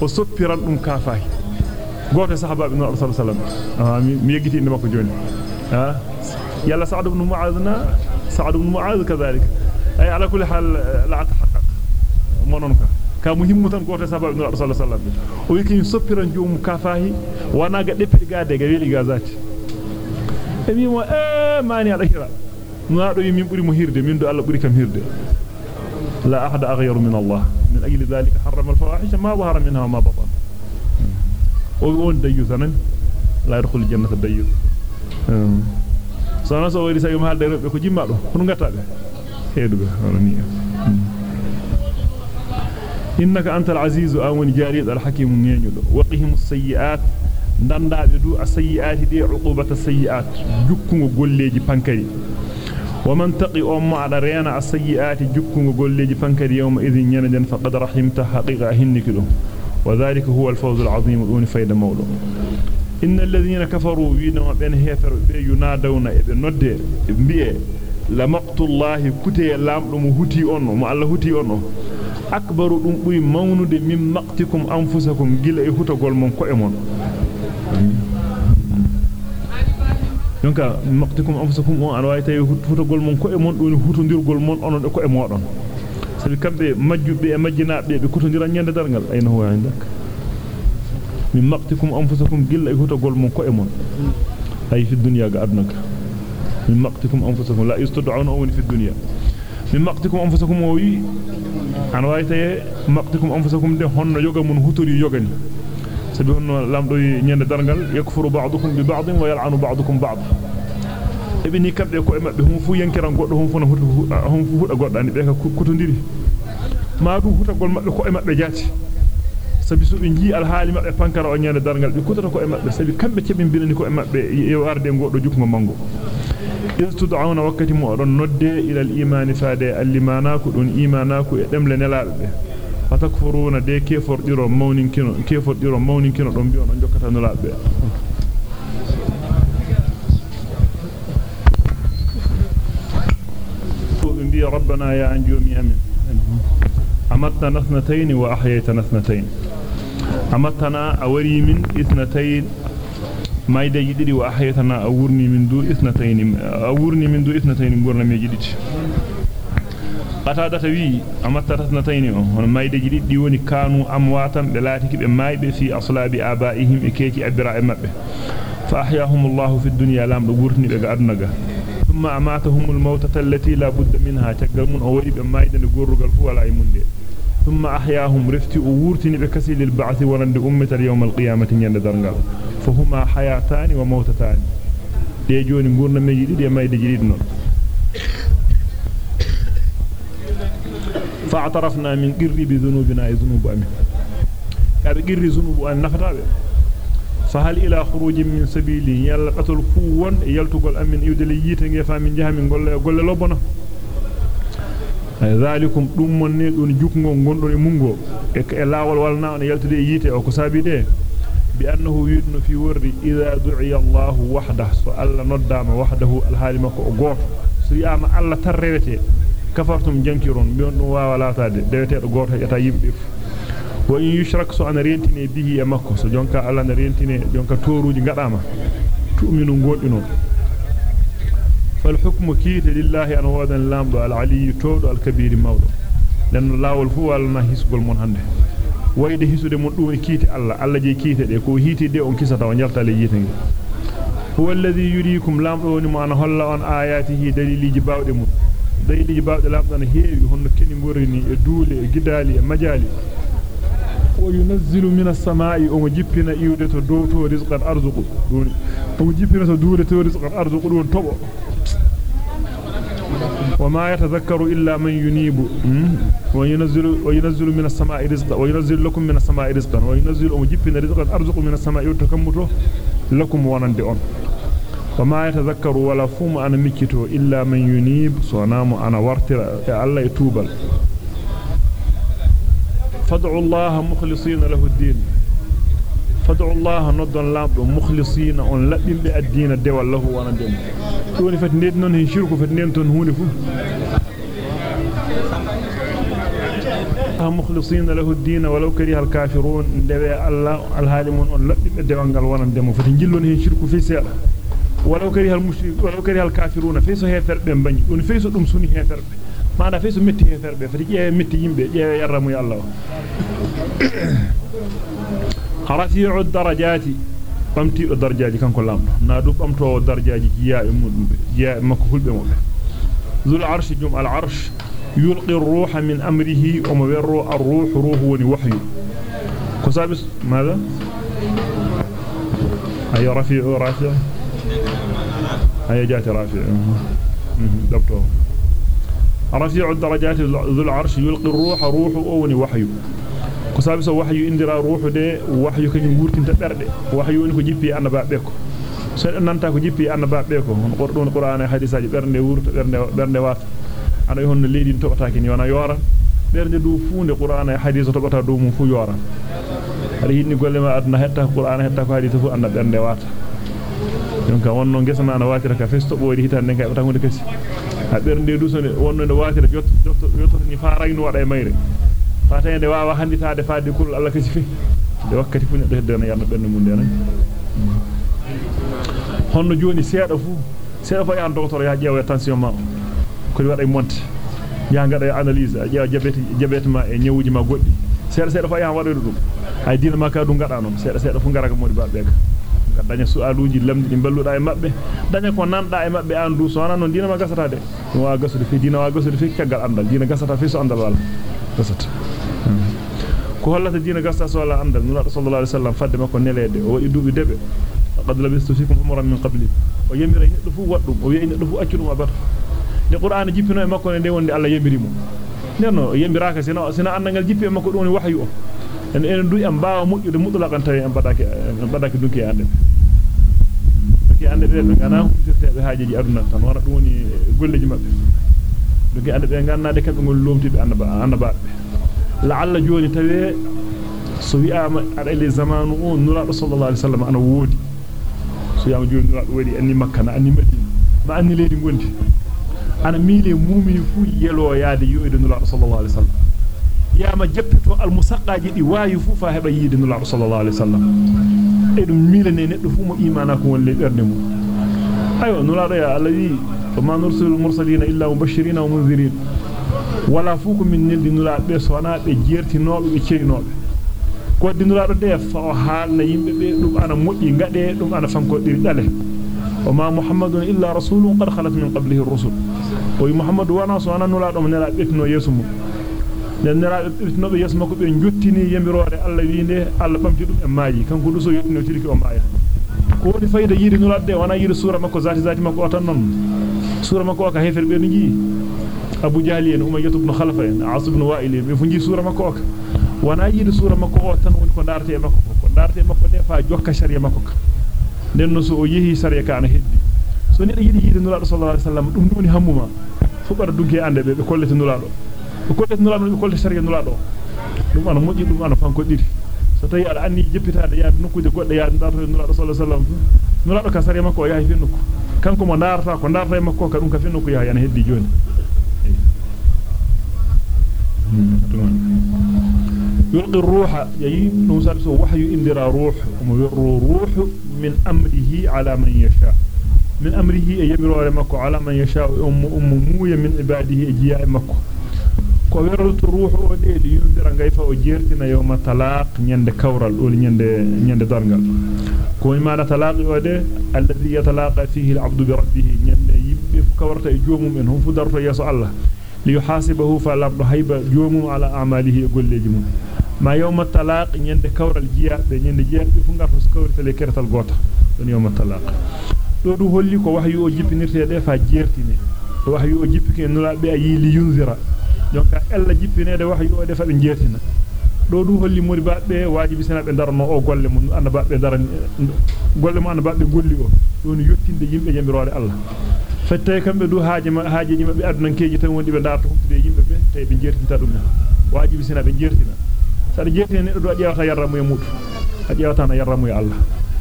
A: وصبي رنوم كافاي. قوة صحابة ابن الله صلى الله عليه وسلم. ميجيتي إنما كجوني ها؟ يلا سعد بن معاذنا. سعد بن معاذ كذلك. أي على كل حال لا تحقق ما ننكر كان مهم متن قوة صحابة ابن الله صلى الله عليه وسلم. ويكين صبي رنوم كافاي. وأنا قد نبي قادة قبيل إجازات أمي ما أه ماني على كذا نادو يمين بري مهيرد مين دو الله بري كمهيرد لا أحد أغير من الله. من أجل ذلك حرم الفواحش ما ظهر منها وما بطن. ويقول ديوثا من لا يدخل الجنة ديوث سنة آه. سويري سيوم هذا يربيك جمعه خلنا قتابه هيدو بي إنك أنت العزيز آمن جاريد الحكيم ينجل وقهم السيئات. ndanda السيئات du asayiati de uqubata sayiat jukku golleji pankari ومن تقي أم على ريانا السيئات جبكم وقول لي فانكر يوم إذن ينجن فقد رحمت حقيقة هنك له وذلك هو الفوز العظيم الأون فايد مولو. إن الذين كفروا بينا وبين هيفر ينادون إذن ندر بيئة لمقت الله كتي اللام لمهوتي أنه مع اللهوتي أنه أكبر أمبوي مونود من مقتكم أنفسكم قيل إهوتا قول من قائمون donc maqtikum anfusakum on an wayta hutagol mon ko e mon doni hutondirgol mon onon e ko e modon sabi kambe majjube e majjinaabe be kutondira nyande dargal ayna huwa indak min maqtikum anfusakum gilla e hutagol mon ko e mon ay fi dunya ga adnaka min maqtikum anfusakum la yustad'una awni fi dunya min maqtikum anfusakum o wi an wayte maqtikum anfusakum de honno yoga mun hutori yogani ko e mabbe hum fu yankiran goddo hum fu na hum fu huda goddani be ka kutondiri ma du hutagol mabbe ko e mabbe jaati sabi so be ji alhaali mabbe pankara o nyande dargal be kutata ko e mabbe sabi kambe cebe binani ko e mabbe e warde goddo jukko mango istud'auna wakati mu don nodde ila al-iman faade al-imanaku don imanaku e demle nelaabe be fatakfuruna de kefordiro mawninkino kefordiro mawninkino don bi on jokkata nelaabe بي ربنا يا أنجومي أمين أمتنا اثنتين وأحييتنا اثنتين أمتنا أوري من اثنتين ما يدي وأحييتنا أورني من دو اثنتين أورني من دو اثنتين قرنا ما يجدد قتادة وي أمتنا اثنتين ما يدي دي وني كانوا أمواتا بلاتك بمايب في أصلاب آبائهم إكيكي أبراء مبه فأحياهم الله في الدنيا لام دغورتني بغا أدنغا ثم أماتهم الموتة التي لا بد منها تقل من أولي بمايدن غورغل فولا يمندي ثم أحياهم رفتي أورتني بكسيل البعث ورند أمة اليوم القيامة يندرنغا فهما حياتان وموتتان دي جوني غورنا ميجي دي مايد جديد نون فاعترفنا من قرر بذنوبنا ذنوب أمين. قرر قرر ذنوب أن نفتابه. فهل إلى خروج من سبيله يلقت الكوون يلتقل أمين. يدلي يتنقف من جهة من قل لبنا. ذلكم دمون نيدون جوكنون غندون مونغو. إك إلا والوالنا يلتدي يتي أو كسابي دي. بأنه يدن في وردي إذا دعي الله وحده سأل ندام وحده الهالي مكو غور سيام الله ترريتي kafartum jankiron bi on dum wawa latade dewete do goto eta yimbe wa in yushrak so ana rentine bihi e makko so jonka alla na rentine jonka toruji gadama tu'minu godino fal hukmu kiita lillahi an wadan lamdo al ali todo al kabir mawdo den lawol fu walna hisgol mon hande wayde hisude mon dum e kiiti alla alla je kiite de ko hiiti de on kisata on jalta le yitangi huwa alladhi yuriikum lamdo woni mo an holla on ayatihi daliliji bawde mum daliliji bawde lamdo na heewi honno keni ngorrini e duule e gidali e majali وينزل من السماء أم جبنا إيودة دوتو رزقا أرزق دون أم جبنا دولة رزقا أرزق دون طبع وما يتذكر إلا من ينيب وينزل, وينزل من السماء رزقا وينزل لكم من السماء رزقا وينزل أمجبنا رزقا أرزق من السماء وتكمته لكم ونند أن وما يتذكر ولا فوم أنا مكتو إلا من ينيب سونام أنا ورتر الله يتوبل. فادعوا الله مخلصين له الدين. فادعوا الله نضن لامدو مخلصين wallahu wana dem doni fati ned non hen shirku fati nen ton hunde fu مخلصين له الدين ولو كره الكافرون دبي الله الهالمون dewangal wana dem fati jillon hen shirku fi seeda ولو كره المشرك ولو كره الكافرون في سو هفرbe bagni don fi so dum suni heferbe maana fi so metti heferbe fati je metti yimbe je yarramu ya Allah رفيع الدرجات بمتي الدرجات كانكو لامدو نادو بمتو درجات جيا مودum جيا مكو فولبه مو ذو العرش جم العرش يلقي الروح من أمره ومبر الروح روح وني وحي كسابس ماذا؟ أي رفيع رافع. اي جات رافع دبتو رفيع الدرجات ذو العرش يلقي الروح روح وني وحي so wahyu indira ruhude wahyu kanyum wurtinta berde wahyu woni ko jippi annabaabe ko so nanta ko jippi annabaabe ko on qordon qur'an e hadisaaji berde wurta berde berde wata ana honno leedi tobataaki ni wana yora berde du fuunde qur'an e hadisa tobata do mum fu yora ada hinni golle ma adna hetta qur'an hetta ko hadisa fu anna berde wata donc wonno gesana ana watira ka festo boodi hitande kay bata hunde kasi ha berde du so wonno ne watira jotto jotto jotto ni faarayno wada e mayre fatende waawa handitaade faade kul Allah kasi fi de wakkati fu neddo heddana yalla bende mun dena honno joni seeda fu seeda fa yan docteur ya jeewa tension ma ko wada e monte ya ngada analyse jeewa jabete jabete ma e nyewuji ma goddi seeda seeda fa yan wada dum hay dina ma ka dum ngada non seeda seeda fu ngaraga modi babbe daña su'aluji lamdi di balluda e mabbe daña ko nanda e mabbe an du so non dina ma gasata de wa gasude fi dina wa gasude fi kagal andal dina gasata fi so andal wala gasata ko hollata diina gasta so wala andal nula sallallahu alaihi wasallam fadde makko nelede o wadi dubi debe qad labistu fikum umran min qabli o yemira neddo fu waddum o wi neddo fu accudum abata de qur'an jippino e makko ne wonde Allah yemiri mo nenno yemiraka sina sina andangal jippi e makko wahyu o en en du am baawa mujjude mutlaqan tawi en badaki en badaki dunki ande dunki ande be ngana humtirtebe haajeji aduna tan wara dum woni golleji mabbe dunki ande be ngannade kambe ngol lomtibe annaba annababe la'alla joni tawe so wi'ama ada le zamanu on nuraado sallallahu alaihi wasallam ana wodi so yama joni nuraado wadi anni makka na anni madina ma anni leedi gondi ana miile mu'mini fu yelo yaade yoyde nuraado sallallahu alaihi wasallam يا ما جبتوا المسقى جدي وايفوفا هبي يدن الله صلى الله عليه وسلم. إدم ميرن ندفوم إيمانكم اللي أرنمو أيوة نلا ريا الذي ما نرسل المرسلين إلا مبشرين ومنذرين. ولا فوكم من نل دين الله بس وأنا بجيرتي نوب بكيري نوب ko di ndura de fa hal na yimbe be dum ana moddi ngade dum ana fanko dir dale o ma muhammadun illa rasulun qad khalat min qablihi ar-rusul o muhammad wa ana so ana nula dum nela betino yesu mu nelaabe betnobe yeso makko be jottini yembirore alla wiinde alla bamti dum e maaji kanko du so yottino tilki o maaya ko woni fayda yiri nulaade wana yiri sura makko zati zati makko o tan non sura makko ka hefer be no ji abu jahli en umayyah ibn khalaf en asib ibn wa'il be funji sura makko ka wana yidi sura makko o tan woni ko darte e makko ko darte e makko de fa jokka sharia makko ka den no so o yehi sharia ka ana heddi so ni yidi yidi nulaado sallallahu alaihi wasallam dum duni hammuma fu bar dugge ande be be kollete nulaado e يلقي الروح يين نوسالسو وحي اندرا روح روح من امره على من يشاء من امره يمرور مكو على من يشاء ام ام مويا من عباده اجياء مكو ko werolto ruhu o de de yundira ngayfa o jertina yawma talaq nyande kawral dol nyande nyande dargal ko mi mana talaq o de alladhi yatalaqa fihi al-abdu bi rabbih nyande yibbe kawrta e joomum en hum fu darto yeso Allah liyuhasibahu fa labdo hayba joomum ala a'malihi e golleji mum ma yawma talaq nyande kawral jiyabe nyande jiyabe fu ngarto kawrtale kertal gota don yawma talaq do du holli ko wahyu o jippinirte de fa jertine wahyu o jippike nulaabe ayi li yunzira jonka ella jippinede wahyu o defa be jeetina do du holli mori babbe wajibi sena be darno o golle mun anda babbe darani golle mun anda babbe golli o don yottinde yimbe jambirore Allah fette kambe du haaje ma haajeji mabbe adunankeji tan wondi be darto humtude yimbe be tay be jertinta dum wajibi sena be jertina sada jertina neddo do ƴewata yarramu e mudu a ƴewata na yarramu e Allah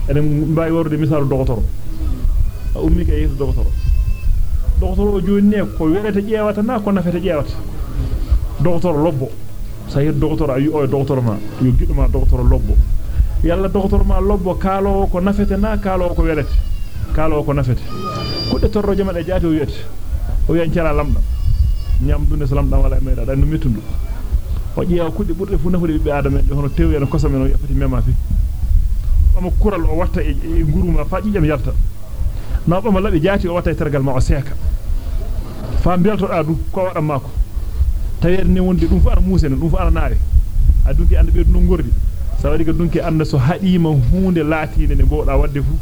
A: enen mbaawi worde misalu docteur a ummi ke yeeso docteur docteur o joni ne ko welete ƴewata na ko nafete ƴewata docteur lobbo sa yed docteur ayi o docteur ma yo giduma docteur lobbo yalla docteur ma lobbo kaalo ko nafete na kaalo ko welete kaalo ko nafete kudde torroje ma de jaati o wiyete o wiyan cala lamda nyamdunde salam dan wala meeda dan no metundu o jeewa kudde burde fu nafude bibbe adam en hono tew en kosam en o yafati mema fi bama kural o watta e nguruma fa jijam yalta na bama labi jaati o watta e tergal ma o seeka fa belto da du ko wada mako tawede ne wonde dum fu ana musene dum fu ana naare adunki ande be dum gordi sawadi ga dunki anda so hadima hunde laatinde ne bowda wadde fu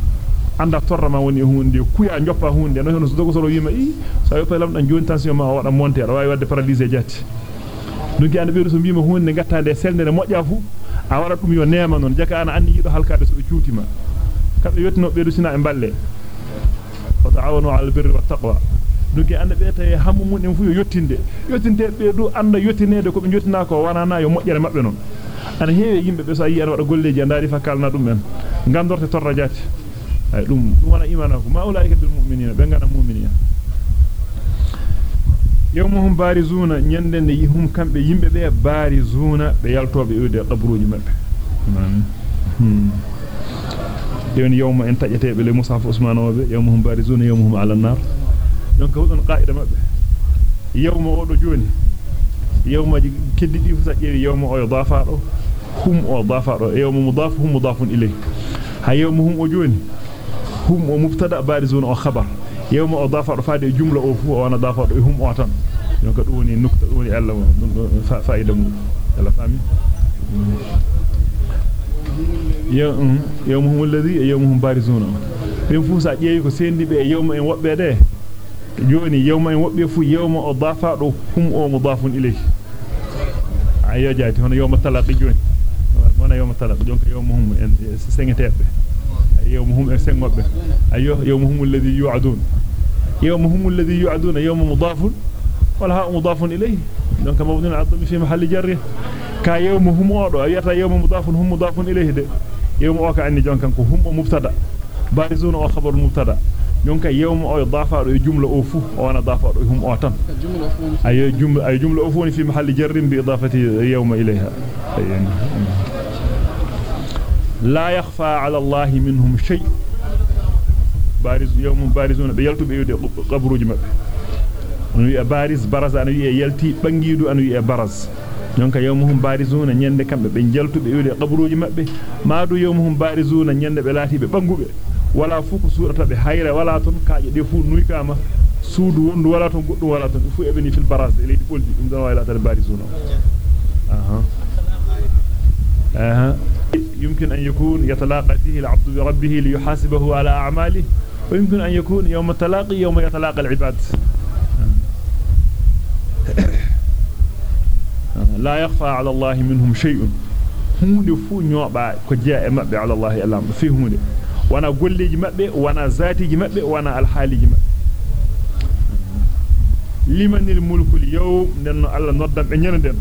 A: anda torra ma woni hunde kuya njoppa hunde no hono so dogo solo yima i sa yo pelam dan joni tension ma wada monter way wadde paralyser jatti dunki ande be so bima hunde gattande selnde mojja fu a wara dum yo neema non jaka ana andi yido halkade so be cuutima kambe yottino be dusina e balle wa ta'awanu 'alal birri wat taqwa dunki ande be tay hamu mun en fu yo yottinde yottinte be du anda yottinede ko be jottina ko wanana yo mojjere mabbe non ana heewe yimbe be so yi wada golleji andari fa kalna dum en gandorte torra jati ay dum dum wana imanaku ma ulaika bil mu'minina be ngana mu'minina yawmuhum barizuna nyande ne yihum kambe yimbe be barizuna be yaltobe yude qabruji mabbe hmm yon yawma en tajete be le musaf usman obe yawmuhum barizuna yawmuhum ala nar donc hodon qaida mabbe yawma odo joni yawma keddi di fu sa jeewi yawma o dafa do hum o dafa do yawma mudaf hum mudafun ilayhi ha yawmuhum o joni hum o mubtada barizuna o khabar yawma o dafa do faade jumla o fu o wana dafa do hum o tan donc do woni nukta do woni Allah dum faida mu Allah fami yawmuhum alladhi yawmuhum barizuna ben fu sa jeeyi ko sendi be yawma en wobbe de o dafa do hum o mudafun ilayhi. Ayo jaati hono yawma talaqi joni. Wana yawma talaqi donc yawmuhum en sengetebe يومهم اسنغوبه أيوه يومهم الذي يوعدون يومهم الذي يوعدون يوم مضاف والها مضاف اليه دونك مبني على الضم في محل جر كا يومهم اودو يتا يوم مضاف هم مضاف اليه ده يوم أو كاني جونكان كو هم بارزون أو خبر مبتدا دونك يوم أو ضافا دو جمله أو فو وأنا ضافا دو هم أو تان اي جمله اي جمله أو فو في محل جر باضافه يوم اليها يعني لا يخفى على الله منهم شيء بارز يوم بارزون بيلتو بيودي قبروج مبه anu yi baris baraz anu yi yalti bangidu anu yi baraz. Yawmuhum barizuna nyande kambe be jaltube yude qabruji mabbe maadu yawmuhum barizuna nyande be laati be bangube wala fu ko surata be hayra wala ton kaaje de fu nuy kama suudu wondu wala ton goddo wala ton fu ebeni fil baraz e leedi boldi dum dan wala tan barizuna aha aha يمكن أن يكون يتلاقى فيه العبد بربه ليحاسبه على أعماله ويمكن أن يكون يوم التلاقي يوم يتلاقى العباد لا يخفى على الله منهم شيء ko jaa e mabbe ala Allah alam fi hunde wana golleji mabbe wana zatiji mabbe wana alhaliji mabbe limanil mulku al-yawm nenno Allah noddam be nyanden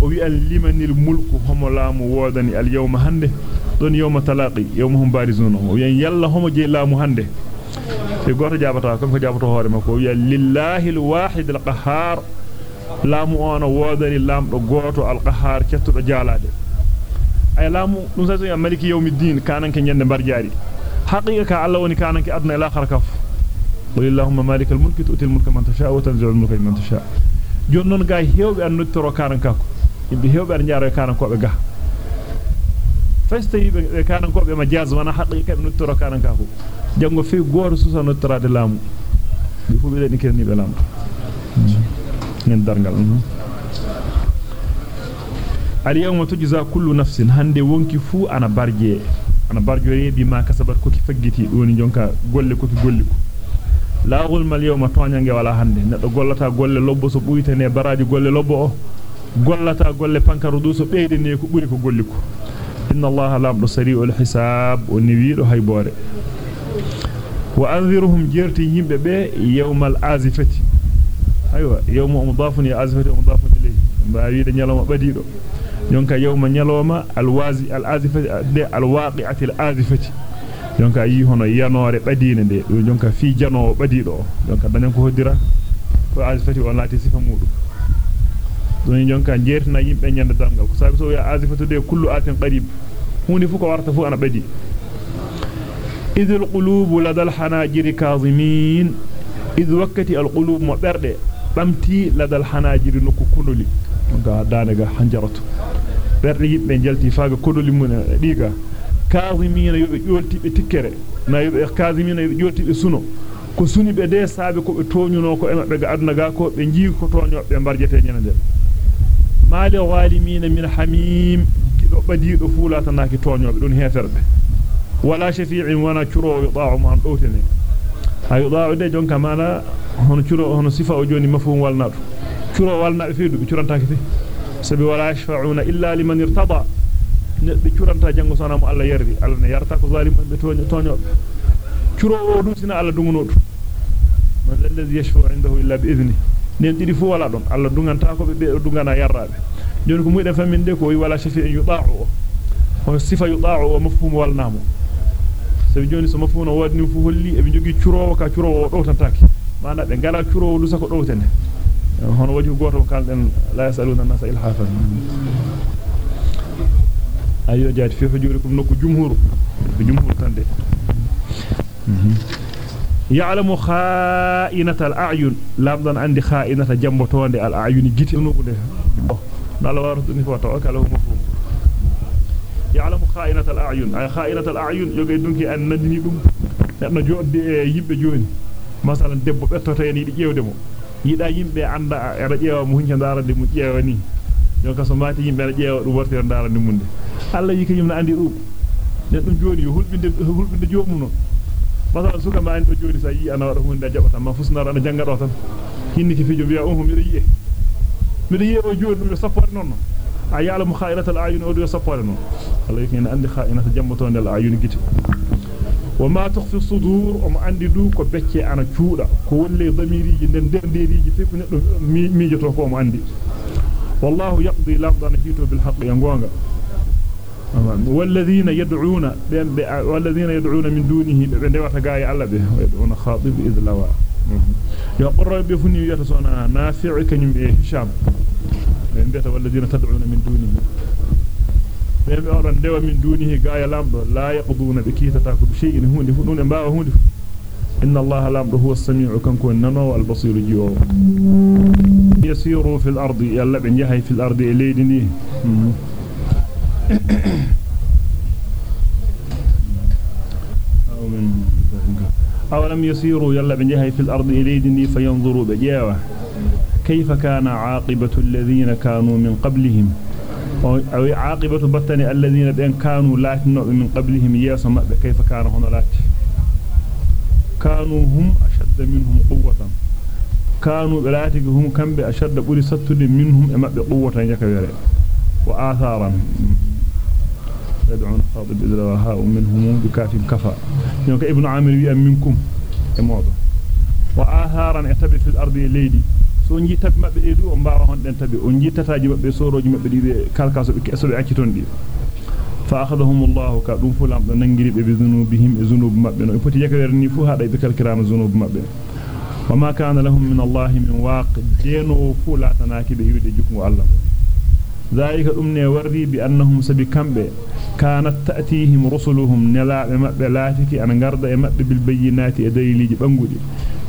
A: o wi al limanil mulku homo laamu wodani al yawma hande don yawma talaqi yawmuhum barizun o wi yalla homo je laamu hande fi goto jabata ko ko jabato hoore makko wi lillahi al wahid laamu ona wodani lamdo goto al qahhar jalade ay laamu dum sa so maliki yawmiddin kananke nyande barjaari Allah woni kananke adna ila kharkaf qul allahumma malikal mulki tu'til mulka man tasha wa tanzi'ul mulka mimman tasha jonnon ga hewbe an nottoro kanankako yimbe hewbe ar jaaro kanankobe ga festa yibe kanankobe ma jaz wana haqiqa be nottoro kanankako jango fi goto susa nottorade laamu bi fu be den kirni be laamu ngel dargal al yawma tujza kullu ana barjore bi ma kasabat ko ki faggiti doni jonka golle ko ki golli ko la gulmal yawma toñange wala hande neddo gollata golle lobbo so buytene baraji golle lobbo o gollata golle pankaru du so beydene ko buri ko golliko inna allaha lamdo sari'ul hisab o niwido haybore wa anzirhum jerti yimbe be yawmal azifati aywa yawmu mudafun ya azifati mudafun ilayhi baawide nyaloma badido yonka yawma nyaloma alwazi alazifati de alwaqi'ati alazifati yonka yi hono yanore badine de do jonka fi jano badido yonka danen ko hodira ko azifati on lati sifa mudum don jonka jertina yimbe nyande dangal ko sabi so ya azifatu de kullu atin qarib hunde fu ko warta fu ana badi إذ القلوب لدى الحناجر كاظمين إذ وكتي القلوب مبرد بمتي لدى الحناجر نكو كندولي دانغا حنجرته berde yimbe jalti faaga kodoli mun diga kazimina yobe jolti be tikkere na yobe kazimina yobe jolti be suno ko suni be de saabe ko be toñuno ko e mabbe ga aduna ga ko be jii ko toño be barjete nyenande mali walimina min hamim gido badido fulata naki toñobe don heferbe wala shafi'in wana churo yuda'u man dotene ay yuda'u de jonka mana hono churo hono sifa o joni mafhum walnado churo walna feedu be curanta kite sabi wala yashfa'una illa liman irtada be curanta jango sona mo Allah yardi Allah ne yarta ko zalim be toño toño curo o dum sina Allah dunguno dum man alladhi yashfa'u 'indahu illa bi idni nen didi fu wala don Allah dunganta ko be be dungana yarrabe joni ko muyden faminde ko wala shafi'in yuda'u on sifa yuda'u wa mafhum walnamo sabi joni so mafuno wadni fu holli e be jogi curowo ka curowo do tantaki mana be ngala curowo du sako dowtene hono waji goto kalden la yasaluna nasa ilhafan ayo jaati fi hujurikum nokku jumhur be jumhur tande ya'lamu kha'inata al-a'yun lamdan andi kha'inata jambotonde al-a'yun giti nubude dala waru ni fota o kala mafhum ya'lamu kha'inata al-a'yun ay kha'inata al-a'yun yogay dunki an nadini dum neddo jodde e yimbe joni masalan debbo bettoto en yidi jewde mo yida yimbe anda era jeewa mu hunja darande mu jeewa ni jonka so mati yimbe era jeewa dum wortere darande munde alla yiki yimna andi dum neddo joni hulbinde hulbinde jomum no masalan suka ma ando joni sa yi ana wada hunde jabata ma fusnara ana janga do tan hinni ki fijo biya on mi yi'e mi yi'e o joni dum sappore non a ya'lamu kha'inatal a'yun o do sappore non alla yiki andi kha'inata jambotonde al a'yun giti وما تخفي الصدور وما عندي دو كو بيتي أنا تشودا كو ولي ضميري ندن ديري جي فيكو ندو مي جي توكو ما عندي. والله يقضي لفظا نجيتو بالحق ينغونغا والذين يدعون والذين يدعون من دونه بنديواتا غاي الله به ويدعون خاطب اذ لوا يا قرب يفني يتسونا نافع كنيم هشام. بنديتا والذين تدعون من دونه. Bebe oron dewa min dunihi gaaya lamdo la yaqduna bi kitata ko shay'in hunde fu dun e baawa hunde inna allaha lamdo huwa as-sami'u kanko nano wal basiru jiwo yasiru fil ardi yalla be jahay fil ardi e leydi ni أولم يسيروا يلا بنجهي في الأرض إليدني فينظروا بجاوة كيف كان عاقبة الذين كانوا من قبلهم أو عاقبة بطن الذين بأن كانوا لاتن من قبلهم ياس مأب كيف كان هنا لات كانوا هم أشد منهم قوة. كانوا بلاتك هم كم بأشد بولي ستد منهم مأب قوة. يكبر وآثارا. يدعون خاطب إذا وهاء منهم بكاف كفى. يوك ابن عامر منكم وآثارا يتبع في الأرض ليدي so jittabe mabbe de du o mbaawa hon den tabi on jittataaji mabbe soroji mabbe di be kalkaso be keso be acciton di fa akhadhahumullahu ka dum fulam do nangiri be be zunubihim e zunubu mabbe no poti yakawerni fu hada be kalkirama zunubu mabbe wama kana lahum min allahi min waq deno fu la tanaki be yude jukungo allah ذلك أمني وري بأنهم سبي كمبه كانت تأتيهم رسلهم نلا مبه لاتك أن غرد مبه بالبينات دليلي بانغودي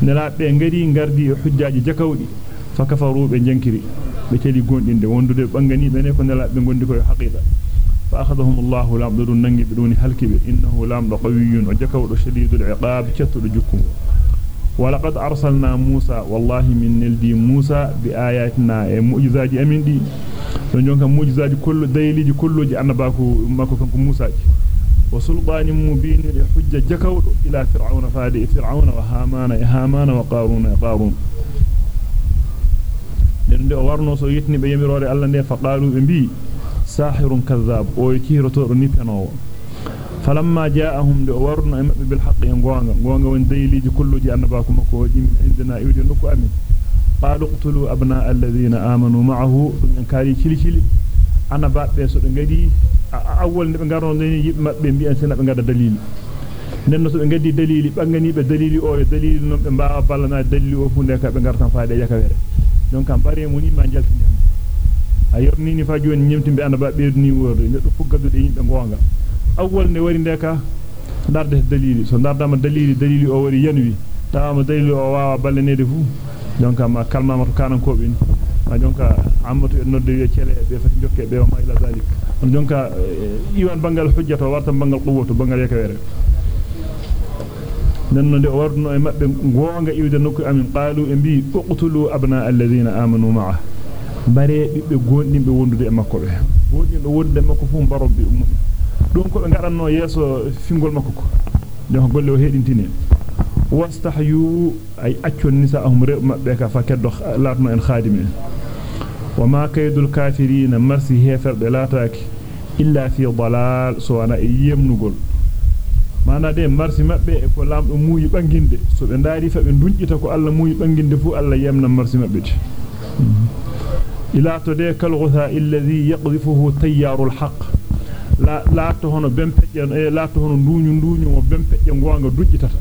A: نلا ngari ngardi hujjaaji jakawdi فكفروا بجنكري بتلي قوندين دي وندو دي بانغاني بني كون لا بي غوندي كو حقيقه فاخذهم الله العبد النغي بدون هلكه انه لام قوي وجكوا شديد العقاب تشتد جكم ولقد ارسلنا موسى والله من نلدي موسى باياتنا ومعجزات امين دي نونكا معجزات كل دليل كل دي انباكو ماكو كان موسى وسلطان مبين لحجه جكوا إلى فرعون فادي فرعون وهامان وهامان وقارون قارون لأن دي أورنو سو يتني بيميروري الله دي فقالوا بي ساحر كذاب ويكيرو تورو نيبينو فلما جاءهم دي أورنو بالحق ينغوانغا غوانغا وين ديليجي كله جي أنباكم مكو من عندنا يودي نكو أمين قالوا اقتلوا أبناء الذين آمنوا معه من كاري شلي شلي أنا بعد بيسو دنجدي awwal ne be garono ne yibbe mabbe mbi'an sena be ngada dalili nenno so be gaddi dalili bangani be dalili o e dalili non be mbaawa ballana dalili o funde ka be gartan faade yakawere donc am bare muni ma jaltini a yorni ni fa joni nyemtimbe anaba beedni worde neddo fu gaddude yimbe gonga awwal ne wari ndeka darde dalili so dardama dalili dalili o wari yanwi tawama dalili o waawa ballanede fu donc ma kalmama to kanan ko be ni ma jonka amatu en nodde wiye cele be fati jokke be ma ila zalik on jonka iwan bangal hujjato warta bangal quwwatu bangal yakawere nanno de warduno e mabbe gonga iwde nokku amin qalu e bi uqtulu abna alladhina amanu ma'a bare bibbe gondimbe wondude e makko be gondimbe wondude makko fu barobe ummu don ko be ngaranno yeso fingol makko ko donc golle o hedintine wastahyu ay accon nisaahum re mabbe ka fa keddo latno en khadime وما كيد الكافرين مرسي هفر دلاتاك إلا في ضلال سوانا يمنغل mana de marsi mabbe e ko lamdo muuyi banginde so be ndaari fa be dunjita ko alla muuyi banginde fu alla yemna marsi mabbe ti ila to de kal ghutha alladhi yaqdhifuhu tayyarul haqq la la to hono bempejje e la to hono nduñu nduñu mo bempejje gonga dunjitata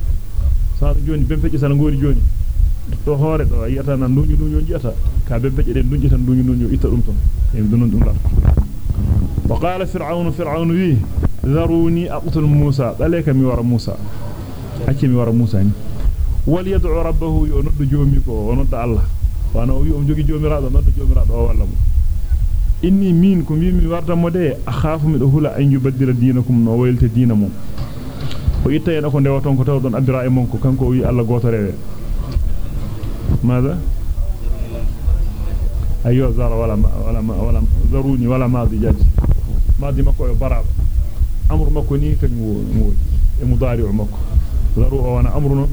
A: sa joni bempejje sala ngori joni to hoore do yata nan nduñu nduñu jiyata ka bempejje den dunjita nduñu nduñu itta dum ton e dunon dum la qala fir'aunu fir'aunu wi ذروني أقتل موسى ذلك ميور موسى أكي موسى rabbahu yunuddu joomi ko onodda Allah wana o wi o jogi joomiraado nodda joomiraado o walla mo inni min ko mimi warta mo de akhafu mi do hula an yubaddila dinakum no waylta dina mum o itta en ko ndewaton ko tawdon e kanko wi Allah goto rewe ماذا أيوه زار ولا ما ولا ما ولا ذروني ولا ماضي جاج ماضي مكو براب أمر مكني مضارع مك ضروره وانا أمرنا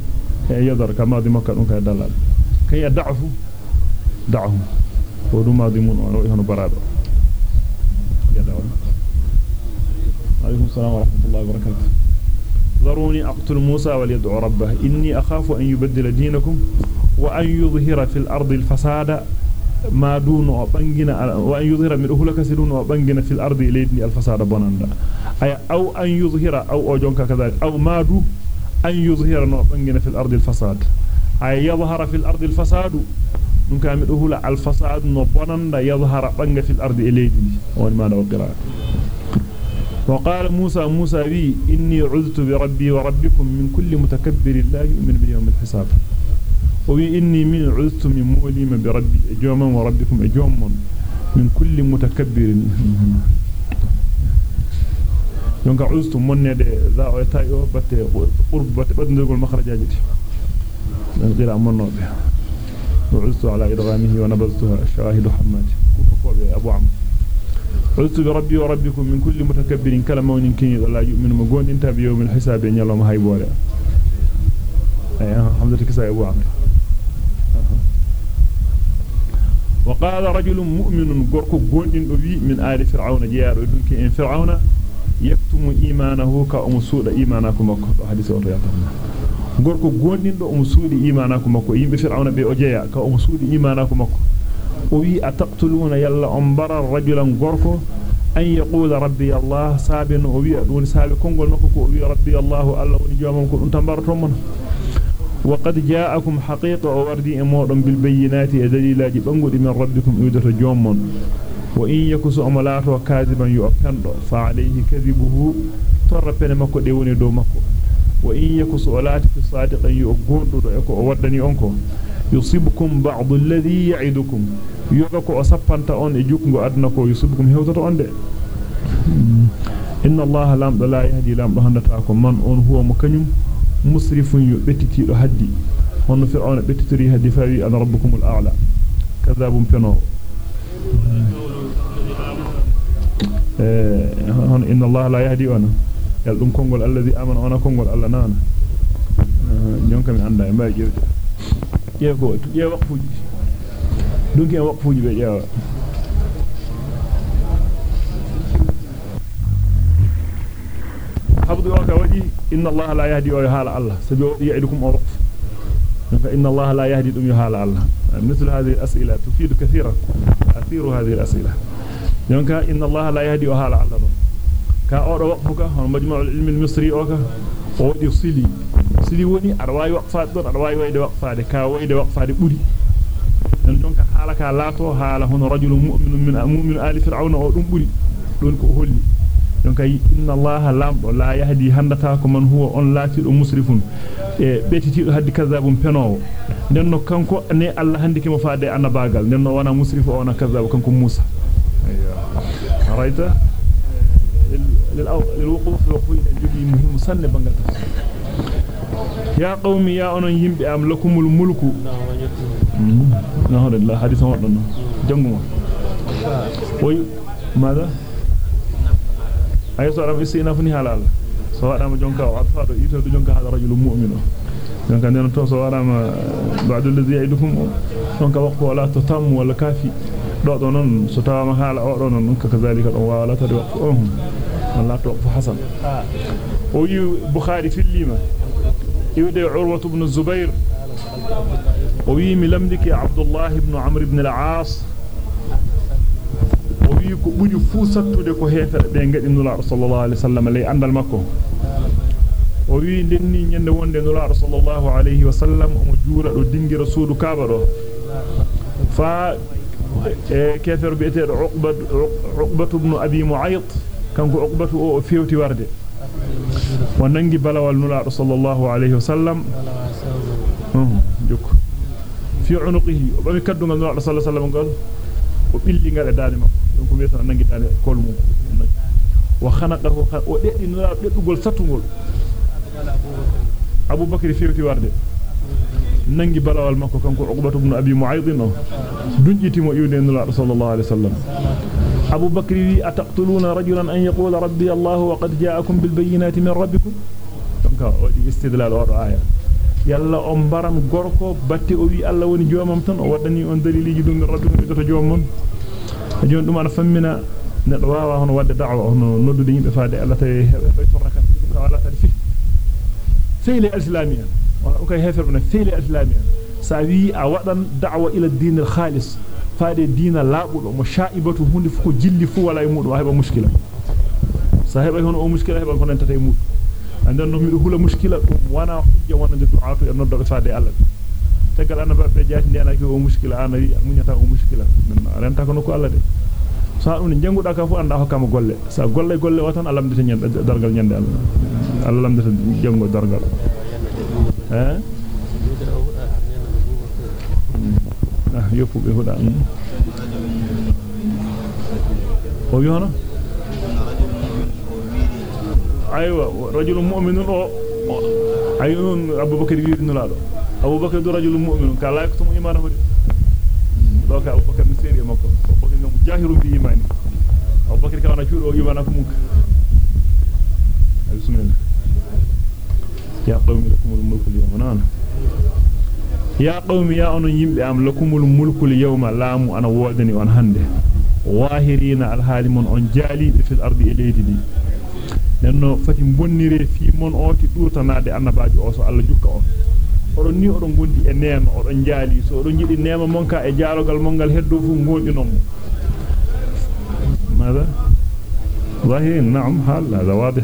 A: يدر كما ذي مكان دونك دلال. كي يدعف دعهم ودو ماضي من أنا هنا براد يدعون عليكم السلام ورحمة الله وبركاته. ذروني أقتل موسى وليدعو ربه. إني أخاف أن يبدل دينكم وأن يظهر في الأرض الفساد ما دون بانغنا وأن يظهر من أهلك سدون وبانغنا في الأرض ليدني الفساد بناندا أي أو أن يظهر أو أجونك كذلك. أو ما دو أن يظهر بانغنا في الأرض الفساد. أي يظهر في الأرض الفساد نكا من أهل الفساد نبناندا يظهر بانغ في الأرض ليدني وما دو قراءة وقال موسى موسى بي إني عذت بربي وربكم من كل متكبر لا يؤمن بيوم الحساب. وي إني من عذت من موليم بربي أجوما وربكم أجوما من كل متكبر. يونك عذت من يد ذا ويتايو بات قرب بات بدندغول مخرجاجي غير أمنو به وعذت على إدغامه ونبذتها الشواهد كوكو أبو عمرو عذت بربي وربكم من كل متكبر كلمة ونكين لا يؤمن مغون انت بيوم الحساب ينلوم هاي بولا. أي حمزة كسا أبو عمرو وقال رجل مؤمن غوركو غوندين دو وي من آل فرعون جيارو دونك إن فرعون يكتم إيمانه كأم سود إيمانكم مكو حديث أو ياتنا غوركو غوندين دو أم سود إيمانكم مكو يمبي فرعون بي أو جيا كأم سود إيمانكم مكو وي أتقتلون يلا أمبر رجلا غرفو أن يقول ربي الله سابن وي دون سابن كونغول مكو وي ربي الله الله وني جوامكم. أنتم برتم وقد جاءكم حقيقة وردي امودم بالبينات دليلات بانغودي من ربكم يودت جومون. وإن يكس أملاته كاذبا يؤكندو فعليه كذبه. تربنا مكو دي وني دو مكو. وإن يكس أولاتك صادقا يؤغوندو اكو ودني أنكو. يصيبكم بعض الذي يعدكم. يوغاكو أسفنت أون إجوكو أدنكو يصيبكم هيوتة أون دي. إن الله لام لا يهدي لام دهندتاكم من أون هو مكنيم؟ مصرف يبتتي لهدي هن فرعون بتتري هدي فاوي أنا ربكم الأعلى. كذاب فنو هن آه، إن الله لا يهدي أنا. يلدم كونغول الذي آمن أنا كونغول ألا نانا. آه، نيونك من عندنا؟ ما يجب يقول يوقفوا دونك يوقفوا يوقفوا wadi inna allaha la yahdi wa yahala allah sabi wadi ya'idukum aw waqf فإن الله لا يهدي دم يحال الله مثل هذه الأسئلة تفيد كثيرا أثير هذه الأسئلة donc إن الله لا يهدي وحال الله ka odo waqfuka hon majmu'ul ilmi al-misri oka wadi sili sili woni ar wawi waqfaade don ar wawi wayde waqfaade ka wayde waqfaade buri dan jonka halaka laato hala hono rajulun mu'minun min mu'min ali fir'auna o dum buri don ko holli donc inna allaha lamdo la yahdi handata ko man huwa on laatido musrifun e betitido haddi kazabum penowo denno kanko ne allah handike mo faade annabagal denno wana musrifu ona kazabu kanko musa aywa raita للوقوف وقوين الجدي مهم سنة بانغال يا قومي يا أنا يمبي أم لكم الملك نهار الله حديث وردنا جنگما وي ماذا أي سؤال بسينا فني حلال سواء ما جنكا وعطفا إيتو جنكا هذا رجل مؤمن donc anden to so warama ba'du allazi ya'idukum donc waqtu wala tatam wala kafi do do non so tawama hala o do non kazalika don wala tadi waqtu wala to waqtu hasan o yu bukhari fi lima urwa ibn zubair o wi mi lamdiki abdullah ibn amr ibn al-aas o wi ko buri fu sattude ko hefere be ngadi nula sallallahu alaihi wasallam lay andal makko o wi denni nyande wonde nula sallallahu alaihi wasallam o juura do dingira suudu kaaba do fa e kefer bi'etedo uqbat uqbatu ibn abi mu'ayt kanko uqbatu o fewti warde o nangi balawal nula sallallahu alaihi wasallam jokko fi unuqihi o bami kaddungal nula sallallahu alaihi wasallam gal o billi ngal e daade makko donc wi'ata nangi daade kol mum wa khanaqahu o deddi nula deddugol satugol Abu Bakr fewti warde nangi balawal makko kanko Uqbah ibn Abi Mu'ayth no dunjitimo iwde nula sallallahu alaihi wasallam an yaqula rabbi Allah wa qad ja'akum bil bayyinati min rabbikum donc wadi istidlal o aya yalla on baram gorko batte o wi Allah woni joomam tan o waddani on daliliji dum min rabbikum to joomum joni dum ana fammina neddo wawa hono wadde da'wa hono noddude yimbe faade Allah tay hebe torraka ko wala tan fi فيل الإسلامية وكي هفر من فيل الإسلامية ساوي أولا دعوة إلى الدين الخالص. فهذا الدين لابد ومشائبة هون فكو جل فو ولا يموت وهذا مشكلة. صاحب هون أو مشكلة هبا كون أنت تيموت. عندنا نمير هو مشكلة. وأنا حجة وأنا دعاة أنه دعوة فهذا الله tegal ana babbe jaati ndena ki o muskila ana wi munyata o muskila. Min renta ko ko Allah de. Sa dum janguda ka fu anda hokkama golle. Sa golle golle watan alamdita nyande dargal nyande Allah. Allah lamdata jango dargal. Eh? Ah yofu be huda o yono aywa rajulun mu'minun o. Ayun abubakar ibn أبو بكر دو رجل مؤمن قال لا يكتم إيمانه لوك أبو بكر من سيري مكة أبو بكر مجاهر في إيمانه أبو بكر كان رجل إيمانه منك بسم الله يا قوم لكم الملك اليوم نانا يا قوم يا أنو يمب أم لكم الملك اليوم لام أنا وعدني وأن هنده واهرين الحالم أن جالي في الأرض إليه دي لأنه فتن بنيري في من أوتي دورتنا دي أنا باجي أوسو الله جوكا أوتي odon ni odon gondi e neema odon jaali so odon jidi neema monka e jaarogal mongal heddo fu gondinom ماذا ظاهر نعم هل هذا واضح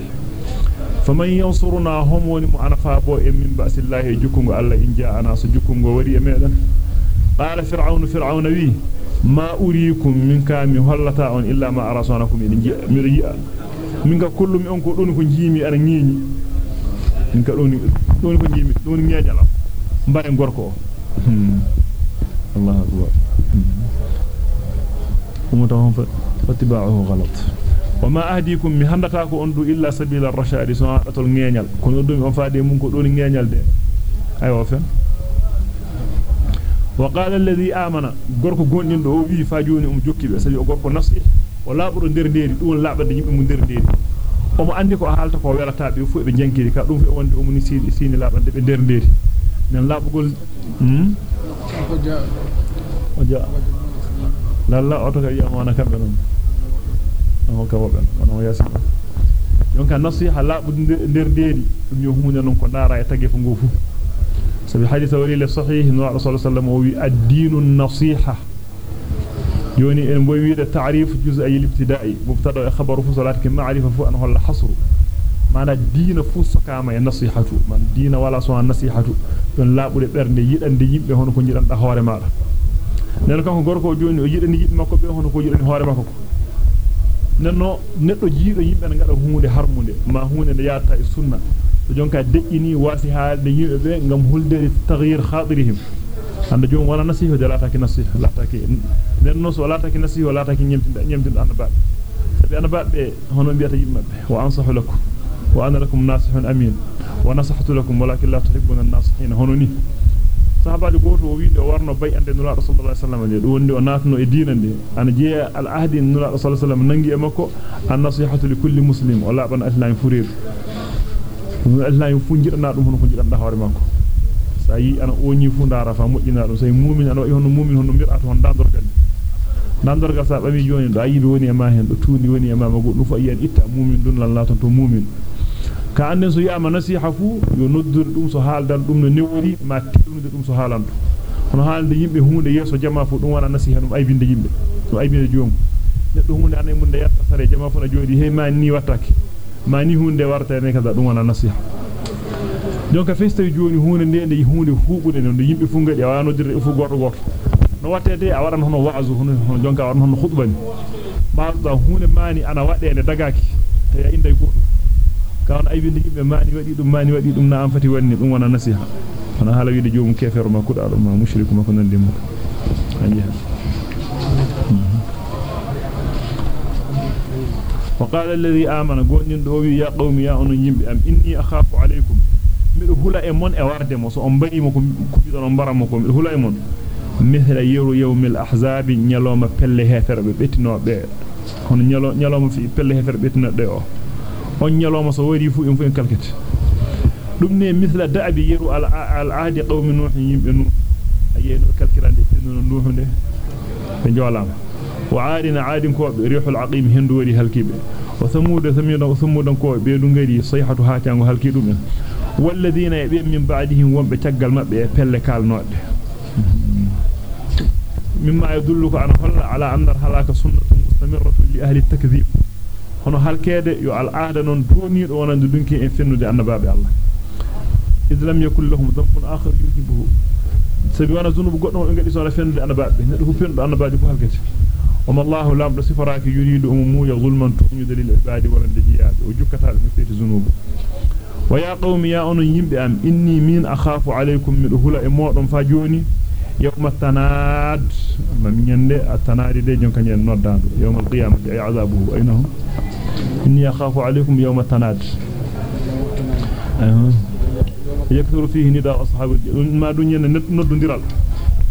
A: فمن ينصرنا هم ونم أنا فابو من بأس الله جكم الله إن جاء أنا سجكم وري ميدا قال فرعون فرعون وي ما أريكم من كام هلتا إلا ما أرسونكم من جاء من كل من أنكم دون كن جيمي أنا نيني من كدون دون كن جيمي دون نيني لا مبارك غوركو الله أكبر. ومتهم فاتباعه غلط. وما أهديكم من هندتاكو أندو إلا سبيل الرشاد. سنة أتول نينيال كنو دومي أنفادي منكو دوني نينيال دي. أيوة فين وقال الذي آمن. غوركو غونين دو وي فاجوني أم جوكي بي. سبي غوركو نصيح ولا برو ندير ديري. دون لعبة دي يبقى من دير ديري. omo andi ko haalta ko welata be fu be jankiri ka dum fi wonde omo ni sini sini labande be der nderi nen labugol hmm oja lalla oto ka yama wana kambe non on ka woben on yasi donc nasiha labude der nderi dum yo hunde non ko dara e tagge fu ngofu sabi hadith wali le sahih no rasul sallallahu alaihi wasallam ad-dinu an-nasiha joni en boy wiide ta'rif juz ay al-ibtida'i mubtada khabaru fu salati ma'rifa fu an hol hasru mana diina fu sokama e nasihatu man diina wala so nasihatu don labude bernde yidande yimbe hono ko jidanda hoore maada nen kanko gorko joni o yidani yimbe makko be hono ko yidani hoore makko nenno neddo jiido yimbe ngada huunde harmunde ma huunde ne yaata e sunna to jonka de'ini wasi haalde yimbe be ngam hulde taghyir khadirihim anda jom wala nasiha de lataki nasiha lataki nenno so lataki nasiha lataki nyemtinda nyemtinda anaba sabi anaba be hono biata yimbe wa ansahu lakum wa ana lakum nasihun amin wa nasahtu lakum walakin la tuhibbuna an-nasihin hono ni sahabaji goto o wiinde o warno bay ande nula rasulullah sallallahu alaihi wasallam de wonni o natno e diina de ana jeya al ahdi nula rasulullah sallallahu alaihi wasallam nangi e makko an nasihatu li kulli muslim o laban islam furir islam fu jidana dum hono ko jidanda hawre makko sa yi ana oñi fu ndara fa mojjina dum say mu'min ana hono mu'min hono mirata hon dandorgal dandorgal sa bami joni do ayi woni e ma hen do tuuni woni e ma ma goddu fa yi'an itta mu'min dun lan laton to mu'min ka anden so yama nasiha fu yo noddur dum so haaldan dum no newori ma tewnude dum so haalanto hono haalde yimbe hunde yeso jama fu dum wana nasiha dum aybinde yimbe dum aybinde joomu neddo hunde anay mun de yatta sare jama fu na jodi hey ma ni wattake ma ni hunde warta ne kaza dum wana nasiha donc festa joni hunde nde hunde huubude no yimbe fu ngadi wano dirre fu gordo gordo no wattede a waran hono waazu hono jonka waran hono khutbani ma hunde mani ana wade ne dagaki tay inday goddo kawon ay windi yimbe mani wadi dum mani wadi dum na am fati wanni dum wana nasiha. Ana hala wiide joom kefero ma kuda dum ma mushriku ma ko nande mo. Ayiha وقال الذي آمن قولن دوي يا قوم يا أنو يمبي أم إني أخاف عليكم ميدو هلا إمون أورد مو سو أمبني مو كبيدون أمبرا مو ميدو هلا إمون مثل يرو يوم الأحزاب نيالوما بله هفر بيتنو بي هون نيالو نيالوما في بله هفر بيتنو دي on nyaloma so wari fu en fu en kalkete dum ne misla da'bi yeru al al ahdi qawmi nuh yimbe nuh ayeno kalkirande no nuh de be jolama wa aadina aadin ko be rihul aqim hendu wari halkibe wa thamud thamud wa thamud ko be du ngari sayhatu haatango halki dum en walladina yabi min ba'dihim wonbe taggal mabbe e pelle kalnode mimma yadulluka an halla ala anna halaka sunnatun mustamirratun li ahli at-takdhib hono halkede yo al aada non doniido wonande dunki en fennude annabaabe Allah idlam yakul lahum dhanbun akhar yujibuhu sabi wana zunubu goddo be ngadi so fennude annabaabe neddo fu fennudo annabaabe ko halkete wama Allah lam do sifaraki yuridu umumu ya zulman tu'midu lil ibadi rande jiyaabe o jukkata be feti zunubu wa ya qaumi ya onon yimbe يوم التناد ما من يندي التناد دي جون كان ينودان يوم القيامة أي عذابه. أينهم؟ إني أخاف عليكم يوم التناد. يكثر فيه نداء أصحاب ما دنيا ند ندرال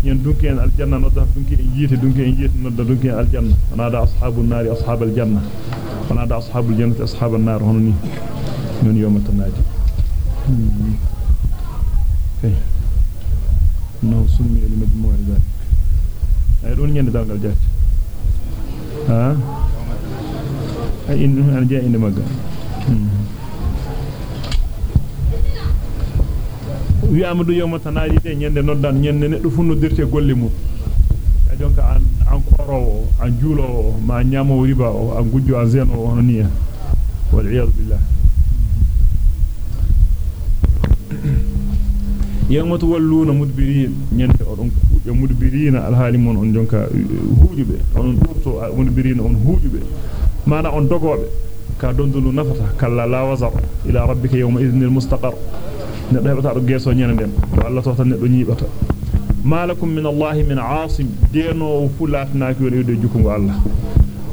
A: ين دنكين الجنة ندا دنكين يجيت دنكين يجيت ندا دنكين الجنة. أنا دا أصحاب النار أصحاب الجنة. أنا دا أصحاب الجنة أصحاب النار. هنوني. من يوم التناد. Okay. Summi li majmu'a dhalik ay don nyande dalgal jatti ha ay in an jaa inde magga wi amadu yawma tanadi de nyande noddan nyande neddo fu noddirte golle mum ya jonka an an korowo an juulo ma nyamo riba o an gujjo an zeno hono niya wal iyad billah yawma tuwalluna mudbirin nyande odon kuuje mudbirina alhaali mon on jonka huujube on durto mudbirina on huujube mana on dogobe ka dondulu nafata kala la wazar ila rabbika yawma idhnil mustaqar neddo hebata do geso nyana den to Allah to tan neddo nyibata malakum min Allah min aasim deno fulatnaaki woni de jukungo Allah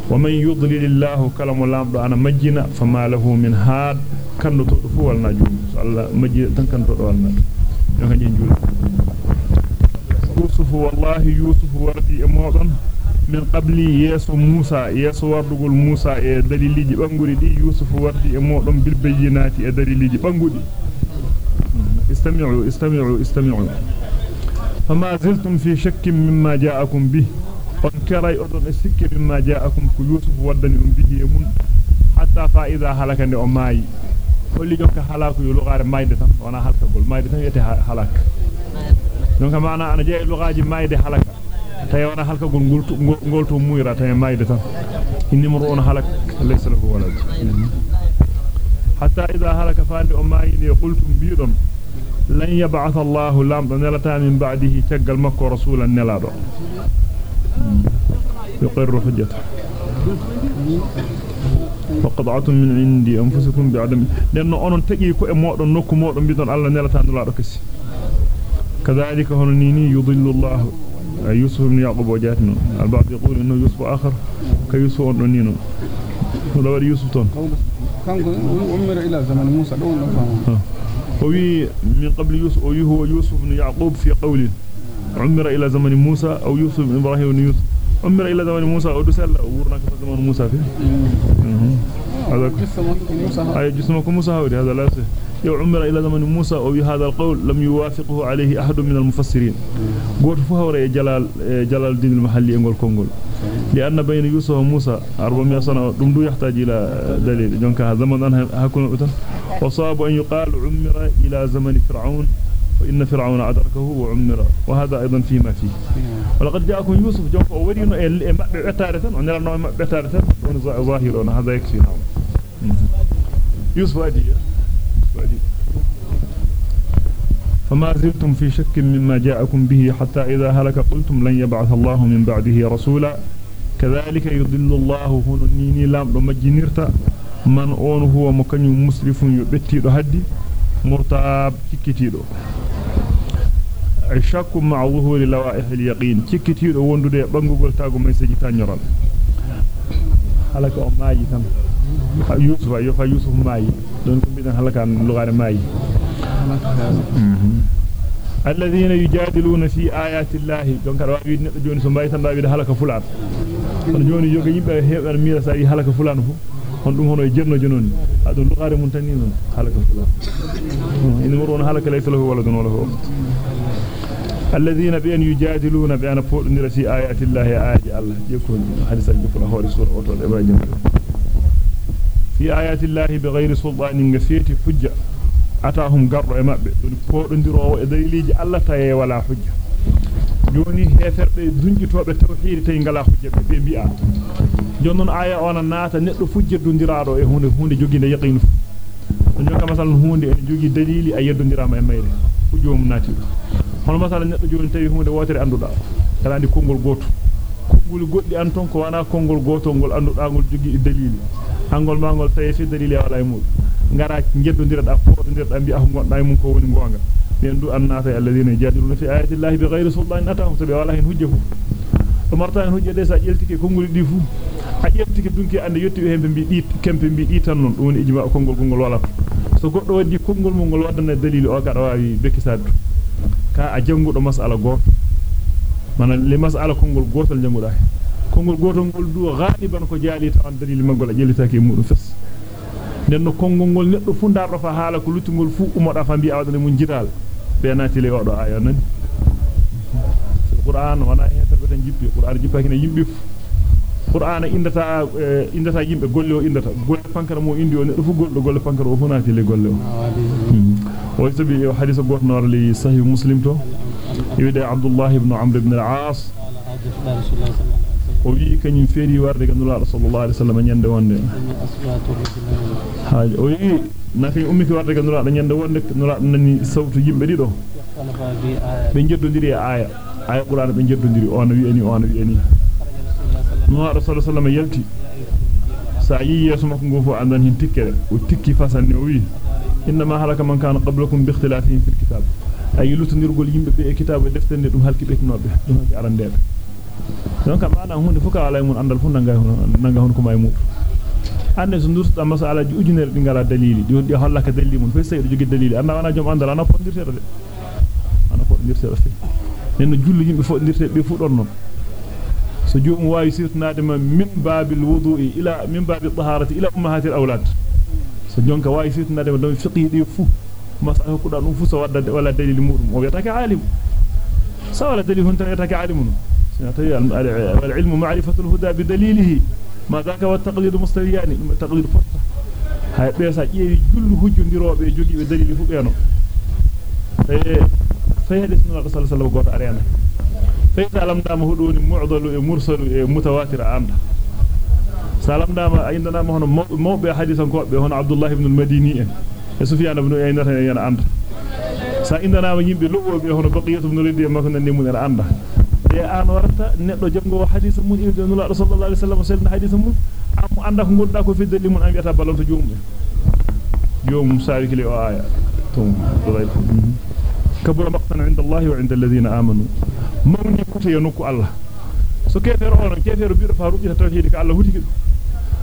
A: wa man yudlilillahu kalamu lamdo ana majjina fama lahu min haad kando to fu walna jum so Allah majji tan يوسف والله يوسف وردي e أمواظن من قبل يسو موسى يسو وردق الموسى أدري e ليجي بانقري دي يوسف وردي e أمواظن بالبينات أدري ليجي بانقري استمعوا استمعوا استمعوا. فما زلتم في شك مما جاءكم به. فانكري أردن السك مما جاءكم. يوسف وردني أم به يمون. حتى فإذا هلكني أمائي holli jonka halaku yo lugare mayde tan wana halkagol mayde tan yete halaka donc maana ana jeey lugaji mayde halaka tay wana halkagol ngoltu ngoltu muyra tay mayde tan innimru on halak laysa lahu walad hatta idha halaka fa o maayi ni qultum biidon lan yab'ath Allah lam nalata min ba'dihi tagal makko rasulan nelado يقر حجته فقطعة من عندي أنفسكم بعدم. لأنه تجي كو كذلك يضل الله. يوسف بن يعقوب وجاتنا البعض يقول إنه يوسف آخر. كيوسف ونينو ولا يوسف تون.
B: كان عمر إلى زمن موسى. دون نفهم
A: وي من قبل يوسف هو يوسف بن يعقوب في قوله. عمر إلى زمن موسى أو يوسف بن إبراهيم بن يوسف. عمر إلى زمن موسى أو دسل ورنا في زمن موسى في هذا اي جسمكم موسى. هذا لا يو عمر إلى زمن موسى أو هذا القول لم يوافقه عليه أحد من المفسرين. قلت فهور جلال جلال الدين المحلي يقول كونغول. لأن بين يوسف وموسى 400 سنة دم يحتاج إلى دليل. جونك هذا زمن أنها هكون أتن وصاب أن يقال عمر إلى زمن فرعون. وإن فرعون أدركه وعمر وهذا أيضا فيما فيه. ولقد جاءكم يوسف جونك أولين بعتارة ونرى أنه بعتارة ظاهرون هذا يكفي نعم. يوسف أديه فما زلتم في شك مما جاءكم به حتى إذا هلك قلتم لن يبعث الله من بعده رسولا. كذلك يضل الله هنونيني لام دو مجنيرتا من أون هو مكني مسرف يبتيدو هدي مرتاب كيكيتيدو. الشك مع ظهور لوائح اليقين. تكتير ووندود بانغوغول تاغو ميساجي تانيورال حلاك أو ماي تام. يوسف أيوه، يوفا يوسف ماي. دونك ميدان حلاكان لوغار ماي. الذين يجادلون في آيات الله. دونك راوي نيب جوني سو باي تام باوي حلاك فلان. كون جوني يوغي يبا هبر ميراسا اي حلاك فلان فو كون دوم هونو جيرنو جنون. ادو لوغار مونتانينون حلاك فلان. إن مرون حلاك ليس له ولد ولا هو. الذين بأن يجادلون بأن فوضندر في آيات الله آيات الله يكون حديث الجفل هوري سورة أوتو الإبراهيم في آيات الله بغير سلطان غفيتي حجة أتاهم قرر إمابه دون فوضندروا إدريليج الله تايي ولا حجة joni heferbe dunjitobe tawhid tay ngala hujjabe be bi'a jonnon aya ona naata neddo fujjirdudirado e hunde hunde joginde yaqinu don jonka masalan hunde en jogi dalili ay yeddondirama e mayre hujjum naati hono masala neddo joni tawi hunde wotere anduda kala andi kongol goto kongol goddi an ton ko wana kongol goto ngol anduda ngol jogi dalili. Angol mangol tawi fi dalili wala e mudum ngara jeddondirada fodondirada bi'a ko gonda e mun ko woni gonga ben du annata alladhina yajadiluna fi ayati llahi bighayri sultanin atahum sabi wala hin hujja fu to marta hen hujja de sa jeltike kongol di fu a jeltike dunki ande yotti hembe bi di kempe bi di tan non dum ijma kongol gongol wala so goddo waddi kongol mum ngol wadana dalili o kada wawi bekisadu ka a jangudo mas'ala goto mana le mas'ala kongol gotol janguda kongol gotol ngol du ghaliban ko jaali tan dalili magol a jelitake mudum fess nenno kongol ngol neddo fu dardo fa hala ko lutungol fu umoda fa bi awdane mun jital benati le wado aya nan Qur'an wana heterbe tan jippi Qur'an jippaki ne yimbe Qur'an indata indata yimbe golle o indata golle pankara mo indi o neddo fu goldo golle pankara o funati le golle o sabi o hadith goto nor li sahih muslim to yide Abdullah ibn Amr ibn al-As o wi kanyum feeri warde gandula sallallahu alaihi wasallam nyande wonde haaji o wi nafi ummi fi warde gandula nyande wonde nura nani sawtu yimbe dido be jeddondiri e aya aya qur'an be jeddondiri on wi eni on wi eni no rasul sallallahu alaihi yalti sa yi yeso makko ngofo andan hin tikkere o tikki fasanne o wi إنما هلك من كان قبلكم باختلافهم في الكتاب أي لتنير قول يمبب أي كتاب ودفتن لهم هلك بيك نوبه لهم هلك عران ديب لذلك معنا هون فكا على يمون عند الفن ننجا هونكم يمور أنا زندور ستامس على جوجنر لنجال دليلي جو دي هلك دليلي من فيسا يرجو جي دليلي أنا أنا جم عندل أنا فندير سيرا أنا فندير سيرا فيه لأنه جل يمبب فندير سيرا بفور أرنم سجوم واي سيرت نادما من باب الوضوء إلى من باب الطهارة إلى أمهات الأولاد so jonka waawi ma don fiqhi di fu masala ko dum fu so wadda wala dalil mudum o wiata ka alim sa wala dalil hun tan wiata ka alimun tawi al ilmu ma'rifatul huda bi dalilihi ma dhaka wa taqlid mustawiyani taqlid fatta hay be sa ƴeewi jullu hujjondirobe jogiibe dalili fu beeno e fayade sunna sallallahu alaihi wasallam goto arena fayta alam dama huduni mu'dalu e mursalu e mutawatir anda salam dama ayndana ma hono mawbe hadisan ko be hono abdullah ibn al-madini en e sufyan ibn uyayna tan yana anda sa indana ma yimbe lobbo be hono baqiyatu ibn ridi makko nande mun era anda e an warata neddo jango hadisa mun ibn nula sallallahu alaihi wasallam selna hadisa mun am anda ko gonda ko fidde limun am yata balonto joomum joomum sawi kili o aya tum kabura maqtan inda Allah wa inda alladhina amanu mawni kuta yanuku Allah so kefero on kefero bido fa rujita tawhid ka Allah hutiki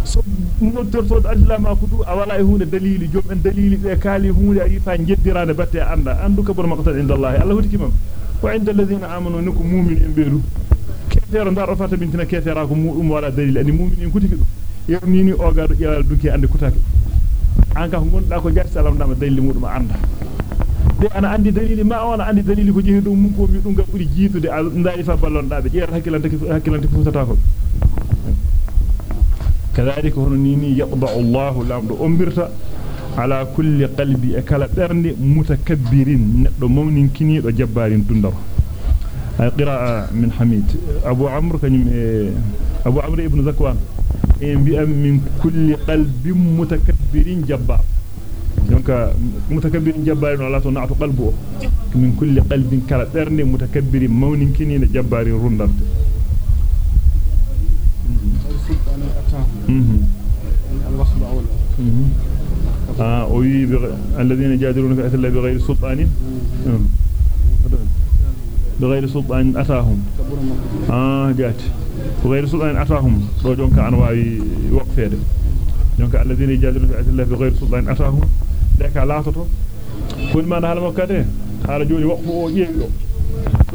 A: so nodtorto Allah ma kudu awala e hunde dalili jom en dalili be kali hunde ari fa jeddirande batte anda andu kabura maqtan inda Allah Allah hutiki mam wa inda alladhina amanu nukum mu'min en beedu kefero ndar fata bintina kefera ko mudum wala dalil ani mu'min en kutiki yernini o gaado ƴewal duki ande kutake an ka gonda ko jarti salam dama dalil mudum anda de ana andi dalili ma ona andi dalili ko jehi dum mun ko mi dum ga buri jiitude ndaari fa ballonda be jeer hakkilante hakkilante futata ko كذلك هو نيني يطبع الله لامدو أمبرتا على كل قلبي أكلا برني متكبرين. ندو مونين كني دو جبارين دندر. قراءة من حميد. أبو عمرو كان أبو عمرو ابن ذكوان. من كل قلب متكبرين جبار. donc mutakabbirin jabbarin wala to na'tu qalbu min kulli qalbin kala berne mutakabbirin mawnin kinina jabbarin آه، الذين يجادلون في الله بغير سلطان. بغير سلطان أتاهم. آه جات. بغير سلطان أتاهم. رجونك عن واي وقف يدهم جونك الذين يجادلون في الله بغير سلطان أتاهم. لك على عطته كل ما نهى المكاته هذا جوني وقفه ويهيه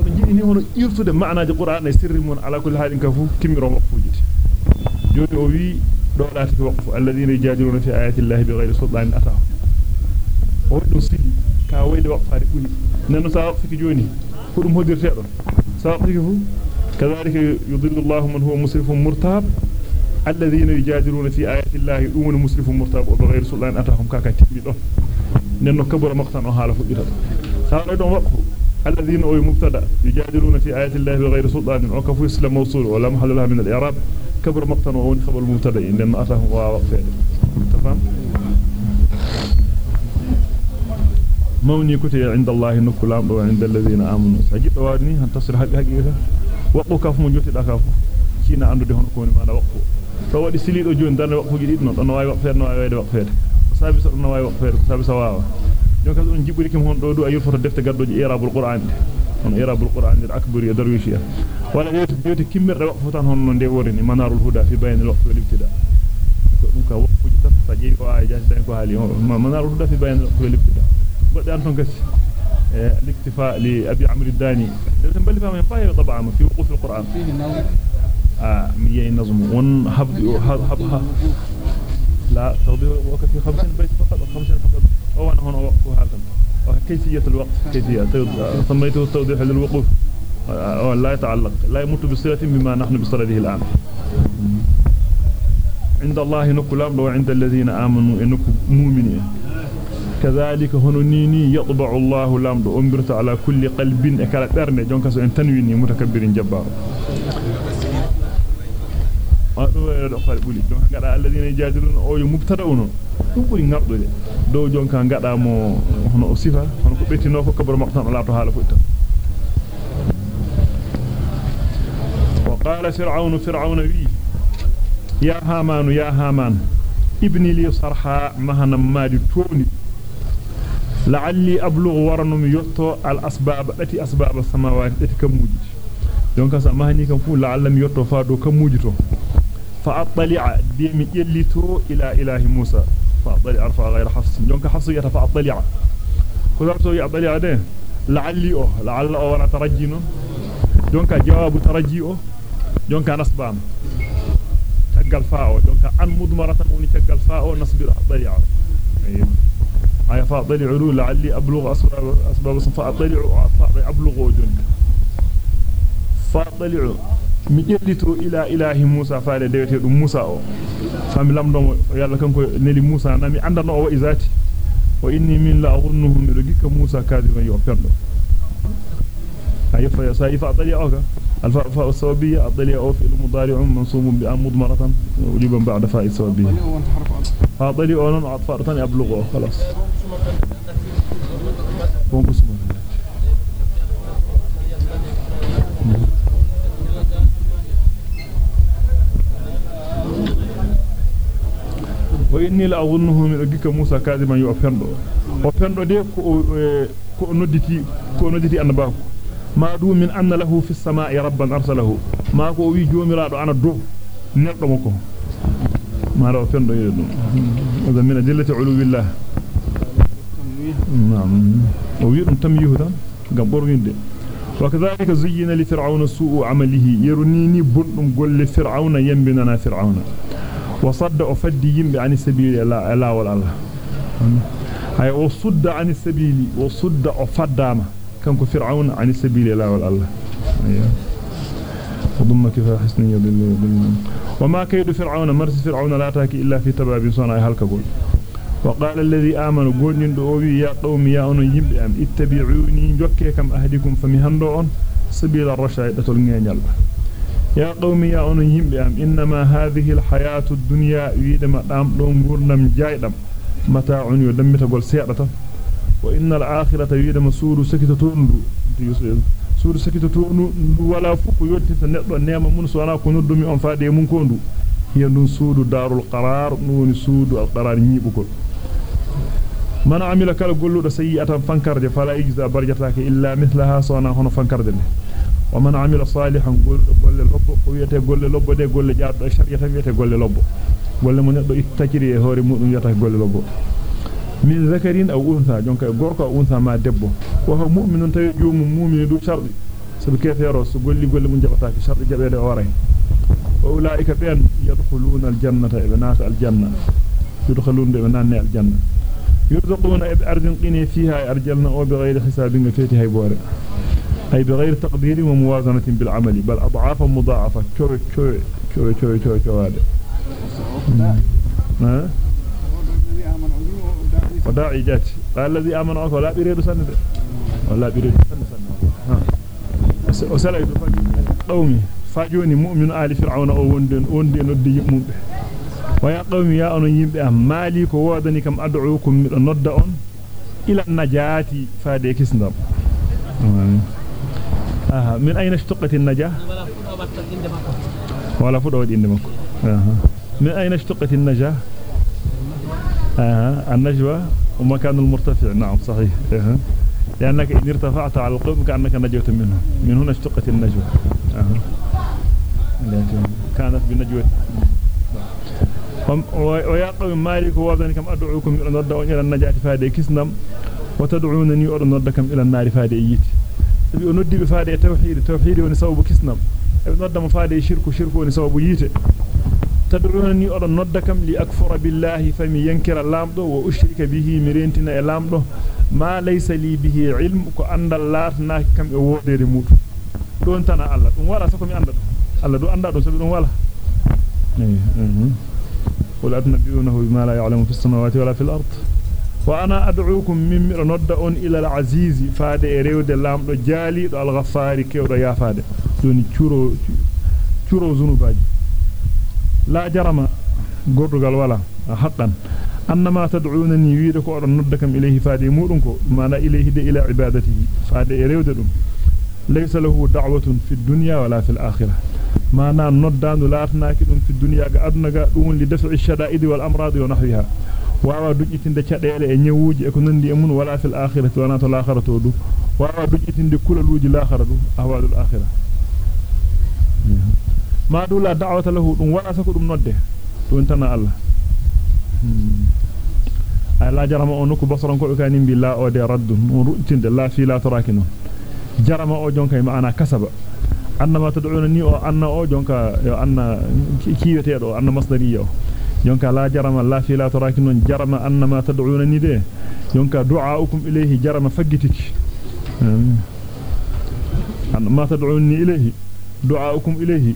A: سنجيني هنا يرتد معنى القرآن يسرمون على كل هذه الكفو كم يرون وقفه جيت. جوري أوي دولات الوقف الذين يجادلون في آيات الله بغير سلطان أتاهم. وقف سيدي كاويد وقف هاري نانو ساوقفك جوني. كلهم هدير شعرون ساوقفك كذلك يضل الله من هو مسرف مرتاب. الذين يجادلون في آيات الله أمون مسرف مرتاب وبغير سلطان أتاهم. كاكا تبيدون نانو كبر مقتن وحالف إيران ساوقفك وقفه الذين أوي مبتدأ. يجادلون في آيات الله بغير سلطان. وكفوا إسلام موصول. ولا محل لها من الإعراب. كبر مقتن وأوني خبر المبتدا لأنه أتاهم ووقفين تفهم؟ موني كتي عند الله نكلام وعند الذين آمنوا. سجد وارني هنتصر حقيقة وقو كف من جوتي دكافو كينا عنده دهون كوني ما وقو to wadi silido joni darne wakfuji didi non don wawi wakfeede no wawi wayde wakfeede ko sabi so don wawi wakfeede jonka don jiburi kim hon do do ayur foto defte gaddoji irabul qur'an on irabul qur'an al akbari e darwishi wala yoti yoti kimmirde wakfu tan hon non de worini manarul huda fi bayn al waqt wal ibtida ko dum ka wakfuji tan sa jeewi ko ay jasi tan ko haali manarul huda fi bayn al waqt wal ibtida godde an ton gasi الاكتفاء لأبي عمرو الداني تنبلي فهم ينفعه طبعا في وقوف القرآن مية نظم ون حب حب حب لا توضيح وقت في خمسين بيت فقط أو خمسين فقط. أو أنا هنا وقف هذا. كيفية الوقت؟ كيفية. سميته التوضيح للوقوف. لا يتعلق لا يمت بصلة بما نحن بصلته الآن. عند الله نكلام وعند الذين آمنوا إنكم مؤمنين. كذلك هنونيني يطبع الله لامد أمبرت على كل قلب أكال برنة جونك سو ان تنويني متكبر جبار. وقال فرعون فرعون بي يا هامان يا هامان ابني لي صرحا مهنا مادي توني لعلي أبلغ ورنم يطو الأسباب التي أسباب السماوات التي كموجد يونكا سأمهني كمفو لعلم يطو فادو كموجدو فأطلع بيم يلتو إلى إله موسى. فأطلع عرفا غير حفص. جونك حفصية فأطلع. خذرته يأطلع ده. لعليه لعله وأنا ترجينه جونك جواب ترجيه جونك نصبام تقل فاو جونك عن مضمرة وني تقل فاو نصبر أطلع. أيوه. أي فأطلع له لعلي أبلغ أسباب أسباب فأطلع فأطلع أبلغ جونك فأطلعه mi jellito ila ilahi Musa faade dewete dum Musa o fami lamdo yalla kanko neli Musa nami andano o wa izati wa inni min la azunnuhu mi gikka Musa kadiban yo perdo ayi fa sa ifa adli oga الفاء فاء السببية الضلية أو فعل مضارع منصوب بأن مضمرة وجبا بعد فاء السببية فاضلي أولا عطفارة يبلغه خلاص وإني لأظنه من أجيك موسى كاذبا يؤفندو وفندو دي كو نودتي كو نودتي أنباكو. ما دو من أن له في السماء ربا أرسله. ما كو وي جوميرادو أنا دو نيدو مكو. ما فندو يدو. هذا من أدلة علو الله. نعم. ويرم تميه ذا غبور ويندي وكذلك زين لفرعون سوء عمله. يرنيني بندم قول فرعون ينبننا فرعون. وصد أفدي ينبي عن السبيل لا لا الله هاي وصد عن السبيل وصد أفدامه كان فرعون عن السبيل الله والله أيوه. وضم كيف حسن وما كيد فرعون مرس فرعون لا تاكي إلا في تباب صنع هلكبول وقال الذي آمن قولن دووي يا قوم يا أنو يمبي أم. اتبعوني جوكي كم أهدكم فمهندو أن سبيل الرشاد تلنين يا قوم يا أنهم بأم إنما هذه الحياة الدنيا يدم أم لهم غرنم جايدم. متاع يدم تقول سيارة وإن الآخرة يدم سور سكت تورنو. سور سكت تورنو ولا فوق يلتف نقل النعم من سوانا كنود من أنفادي من كوندو. هي نون سود دار القرار نون سود القرار نيبكو من عمل كالقلو رسيئة فانكرد فلا إجزاء برجتاك إلا مثلها سوانا هنا فانكردنه ومن عمل صالحا قول قول لوبو قويته قول لوبو دي قول جاد شريته ويته قول لوبو ولا من يدو يتجري هوري مودو يتا قول لوبو من ذكر أو أنثى جونك غوركا أنثى ما دبو وهو مؤمن تاي جوم مؤمن دو شرط سب كيف يرو سو غولي غولي من جابتا كي شرط جابي دي بين يدخلون الجنة ابنات الجنة. يدخلون بنا نال الجنة. يرزقون بأرض قني فيها أرجلنا وبغير حساب فيتي هي بوره أي بغير تقدير وموازنة بالعمل بل أضعافا مضاعفة. كوي كوي كوي كوي كوي كوي ها؟ وداعي جات. الذي آمن أوك ولا بيريد سنة. ولا بيريد سنة. سنة وسلا قومي فاجوني مؤمن آل فرعون أو وندن وندن ودي يمون ويا قومي يا أنو يمبئ مالي كو وادني كم أدعوكم من النضع إلى النجاة. فادي كسندم آه. من أين اشتقت النجاة ولا فدوة عندما آه. من أين اشتقت النجاة آه. النجوى ومكان المرتفع نعم صحيح آه. لأنك إن ارتفعت على القوم كأنك نجوت منه من هنا اشتقت النجوى آه. كانت بنجوة ويا قوم مالك وذن كم أدعوكم إلى النجاة فادي كسنم وتدعونني إلى النار كم إلى النار فادي إيت تبي أندي بفادي توحيد توحيد ونسوب كسنم النار ما فادي شرك شرك ونسوب ييت تدعونني إلى النار كم لأكفر بالله فمي ينكر اللامدو وأشرك به مرينتنا اللامدو ما ليس لي به علم كأن الله ناكم أودي موت دون تنا الله دون ولا سكم أندا الله دون أندا دون سبي دون ولا قل أتنبئونه بما لا يعلم في السماوات ولا في الأرض وأنا أدعوكم من ندعون إلى العزيز فاد ريود اللام دو جالي دو الغفار كيو دو يافاد دوني تشورو تشورو زنوباج. لا جرم غردغال ولا حقا. أنما تدعونني ويدك أو ندكم إليه فاد مودنكو ما لا إليه دي إلى عبادته. فاد ريود دم ليس له دعوة في الدنيا ولا في dum fi dunya ga aduna ga dum li dafi shada'id wal amrad wa nahwiha wawa dujitinde cadele e nyewuji e ko nandi e mun wala fil akhirati wa natal akhiratu du wawa dujitinde kulaluji l'akhiratu du ahwalul akhirah ma dula da'wata lahu dum wala sako dum nodde dum tan Allah ay la jarama on ko basaran ko be kanim bi la o de raddun on ruttinde la fi la tarakinon jarama o jonkay ma ana kasaba annama tad'una ni o anna o jonka yo anna kiyetedo anna masdariya o jonka la jarama la fi la taraki non jarama annama tad'una ni de jonka du'aukum ilayhi jarama fagitiki annama tad'uni ilayhi du'aukum ilayhi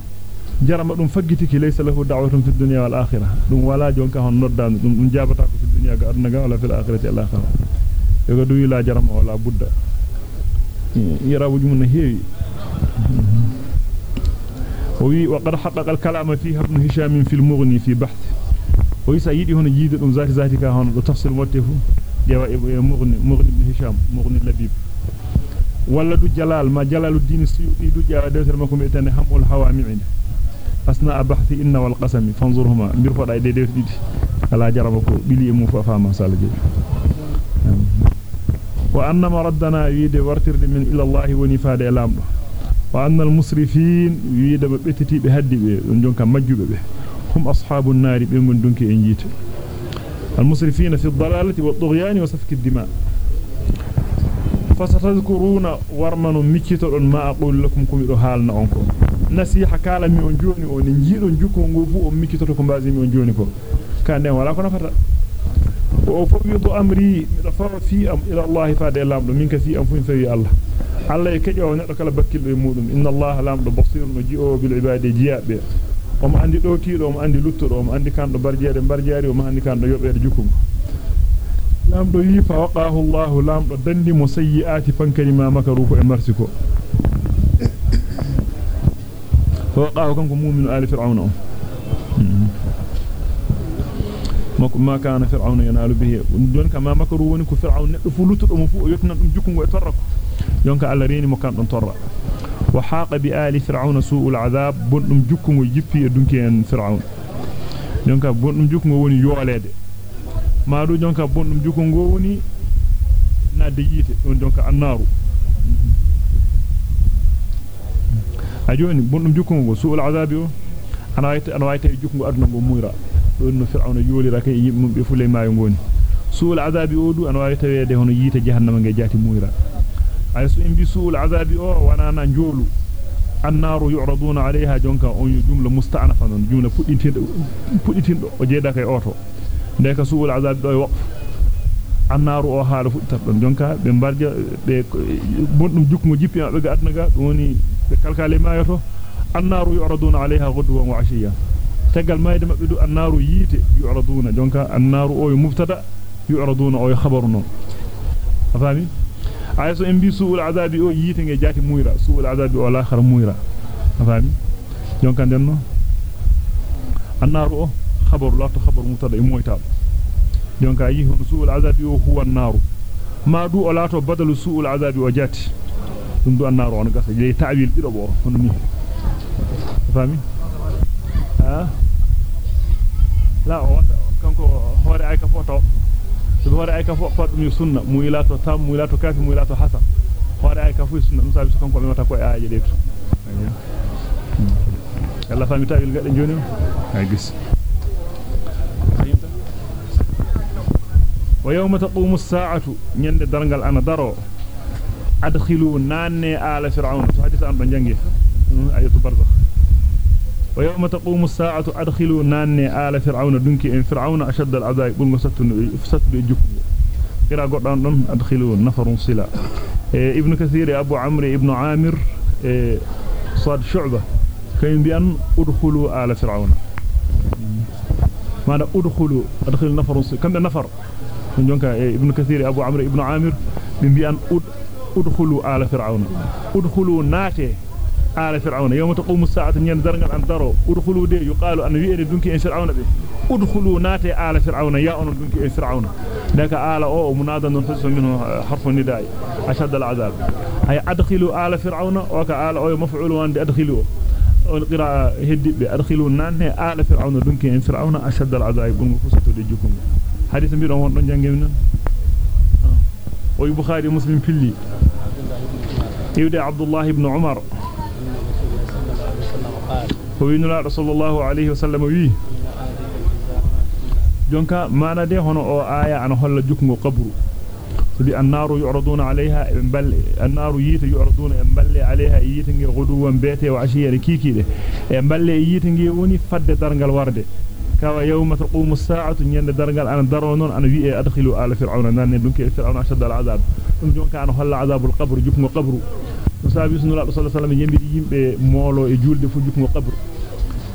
A: jarama dum fagitiki laysa lahu da'watun fid dunya wal akhirah dum wala jonka hon noddan dum dum jabata ko fid dunya ga aduna ga wala fil akhirati al akhirah yoga duwi la jarama wala budda من هي وي وقد حقق الكلام فيها ابن هشام في المغني في بحث ويسا يدي هنا جيد دم ذات ذاتك هون دو تفصيل موته ديوا مغني مغني ابن هشام مغني لبيب ولا دو جلال ما جلال الدين السيوطي دو جاء دوتر مكو ميتane حمول حوامعين أثناء بحث إن والقسم فانظرهما بير فدا دي دي دي ala jarama ko bili mu fa fama salaje wa annama raddana wiide wartirde min ila Allah woni faade e lamdo wa annal musrifin wiide be betitibe haddibe don jonka majjube be هم أصحاب النار بمن دونك إنجيت المصرفين في الضلالة والطغيان وسفك الدماء. فستذكرون ورمن مكتر ما أقول لكم كم إرهالنا أنكم نسيح كالا مئنجوني وننجيل جوكو نغوفو ومكترتكم بازي مئنجونيكو كان نعم ولا كنا فتر وفويض أمري مدفر في أم إلى الله فادي الله منك في أم فين في الله. الله يكجع ونعرك لبكي الإمود إن الله لامد بصير نجيء بالعبادة جياء بيه وما عندي دو تيدو وما عندي لutto وما عندي كاندو برجيade برجياري وما عندي كاندو يوبede jukum lamdo yi fa waqahu Allah lamdo dandi musayyiati fankani ma makaru ko e marsiko fa waqahu kanko mu'minu ali fir'auna ما كان فرعون ينال به دون كما مكروا وني فرعون ندو فلوتو دum fu yotna dum jukungo e torrako yonka alla reeni mo kan don torra e fir'aun yonka bondum jukungo woni yoolede ma do jonka bondum jukungo woni nadde yite don jonka annaru a joni bondum jukungo su'ul adabi o ana wayta ana wayta jukungo aduna go muira don no fir'auna yolira kay yimbe be fulay maayo ngoni suul azabi odu an wawi tawede hono yite jahannama nge jati muira ay su imbi suul azabi o wana na njolu annaru yu'raduna 'alayha jonka on jumla musta'nafa non jumla pudditindo pudditindo o jeeda kay oto de ka suul azabi do waqf annaru o haala fudditat don jonka be barja be bondum jukmo jippi be ga adna ga woni be kalkale maayoto annaru yu'raduna 'alayha ghudwan wa 'ashiyan tegal mayde mabbe du annaru yite yu'raduna jonka annaru o mubtada yu'raduna o khabaru afami ayso en bi suul azabi o yite nge jati muira suul azabi o la khar muira afami jonka denno annaru o khabaru la to khabaru mubtada e moyta jonka yi hono suul azabi o huwa annaru ma du o la to badalu suul azabi o jati dum du annaru on gasa je ta'wil dido bo hono ni afami la o kanko hoore ay ka foto so hoore ay ka fo fadum yo sunna mu ilato tam mu ilato kafi mu ilato hasan hoore ay ka fu sunna dum sabi so kanko be mata ko aaje de to yalla fami tawil gadde joni ay gis wa yawma taqumu as-sa'atu nyande dargal ana daro adkhilu nanne ala fir'aun hadith an do jangi ayatu barzakh ويوم تقوم الساعة أدخلوا ناني آل فرعون دنكي إن فرعون أشد العذاب بلغ ستن جكم كرا قرآن دم أدخلوا نفر صلا إيه ابن كثير أبو عمرو ابن عامر إيه صاد شعبة. كان بأن أدخلوا آل فرعون. ماذا أدخلوا أدخل نفر كم نفر من جونك إيه ابن كثير أبو عمرو ابن عامر بأن أدخلوا آل فرعون. أدخلوا ناتي آل فرعون يوم تقوم الساعة ين درغال أن درو ادخلوا دي يقال أن ويئر دونك إن فرعون به ادخلوا ناتي آل فرعون يا أن دونك إن فرعون. لك آل أو منادى نحس منه حرف النداء أشد العذاب. أي أدخلوا آل فرعون وك آل أو مفعول وان أدخلوا. القراءة هدي بأدخلوا ناني آل فرعون دونك إن فرعون أشد العذاب. دي جوكم. حديث مبير هون دون جانجي منن ويبخاري مسلم فيلي يودي عبد الله بن عمر. وين لا رسول الله عليه وسلم وي دونك ما ندي هنا أو آية أنا هلا جكم قبره سدي النار يعرضون عليها بل النار ييت يعرضون بل عليها ييتنجي غدو وبيت وعشية ركيكي ده بل ييتنجي وني فد درنج الوردة كوا يوم تقوم الساعة نين درنج أنا درونون أنا وي أدخلوا على فرعون نان دونك فرعون أشد العذاب دونك أنا هلا عذاب القبر جكم قبره sabi sallallahu alaihi wasallam yembidi yimbe molo e julde fu jukmo qabru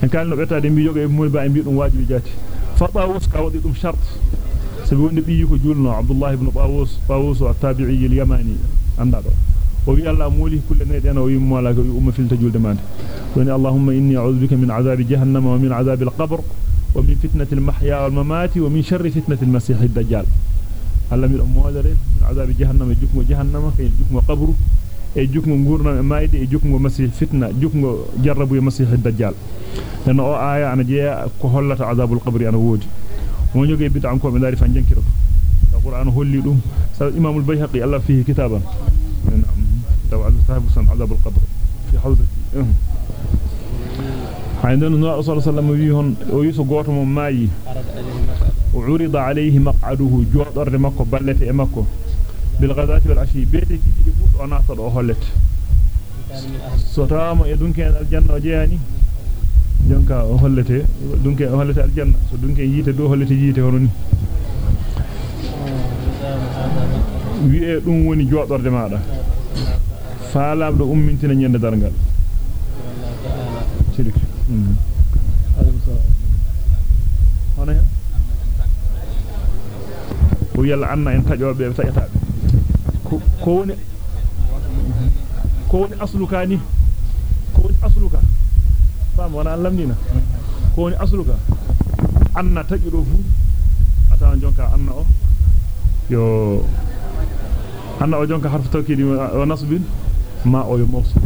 A: en kalno betade mbi jogo e mul ba e mbi dum wajibi jati fa tawus ka wadi dum shart sabi wonde biyi ko julno abdullah ibn tawus tawus at-tabi'i al-yamani anda do o wi allah moli kulle ne den o wi mola ko umma filta julde mande woni allahumma inni a'udhu bika min 'adhabi jahannam wa min 'adhabi al-qabr wa min fitnati al-mahya wal mamati wa min sharri fitnati al-masih ad-dajjal allah mi do molere min 'adhabi jahannam e jukmo jahannama kay jukmo qabru e jukmo ngurnam e mayde e jukmo masih fitna jukmo jarrabu e masih ad-dajjal den o aya ana jeya ko hollata azabul qabri ana wodi mo joge bid'a an ko be dari fan jankiro هولي دوم إمام البيهقي الله فيه كتابا نعم لو عز صاحب سن عذاب القبر في حوزة عندنا النبي صلى الله عليه وسلم ويهن ويسو غوتو ماي وعرض عليه مقعده جودر مكو بلته e بالغذات والعشي. بيتي تيجي فوت أنا صار أهلت سوتام يدونك الجنة جاني جنكا أهلت دونك أهلت الجنة. سو دونك يجيت دو أهلت يجيت هروني وي دون وني جوا دور دما دا فالام دو امنتنا نين دارغال تشريك هنا هو يلا عنا ان تجوب بي كون أصلك أني كون أصلك. فهم وانا علمنا كون أصلك. أنا تجرف أتعلم جونك أنا أو. يو. أنا أو جونك حرف توكي ونصب. ما أو يموصل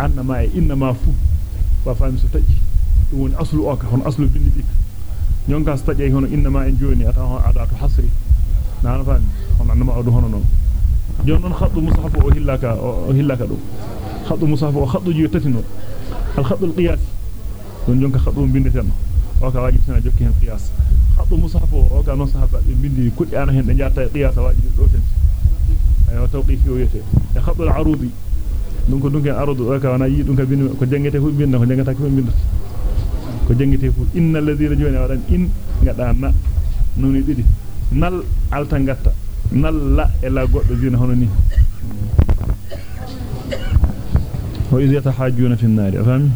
A: أن ما إنما فو. وفهم ستجي. يكون أصل أوك. هون أصل بنتك جونك ستجي. هون إنما إنجوني أتعلم أدات حصري نعم فهمي hon aslu bindi dik jonka so taji hono inna ma en joni ata hon ada to hasri nana fami hon anna ma o do hono non jon non khaddu mushaf o hillaka o hillaka do khaddu mushaf o khaddu ji tatino al khaddu al qiyas don jonka khaddu bindeten o ka wajibi sana jokki hen qiyas khaddu mushaf o ka non sahaba be bindi kuddi ana hen de jatta qiyas wajibi do ten ayo tawqifi o yete e khaddu al arudi dum ko dunke arudu o ka wana yi dum ka bindi ko jangete fu binda ko jangata ko bindata ko jangete fu innal ladina joni wadan in ngada na noni didi nal alta ngatta nal la e la goddo dina hono ni wa iz yatahajjuna fi an-nar afami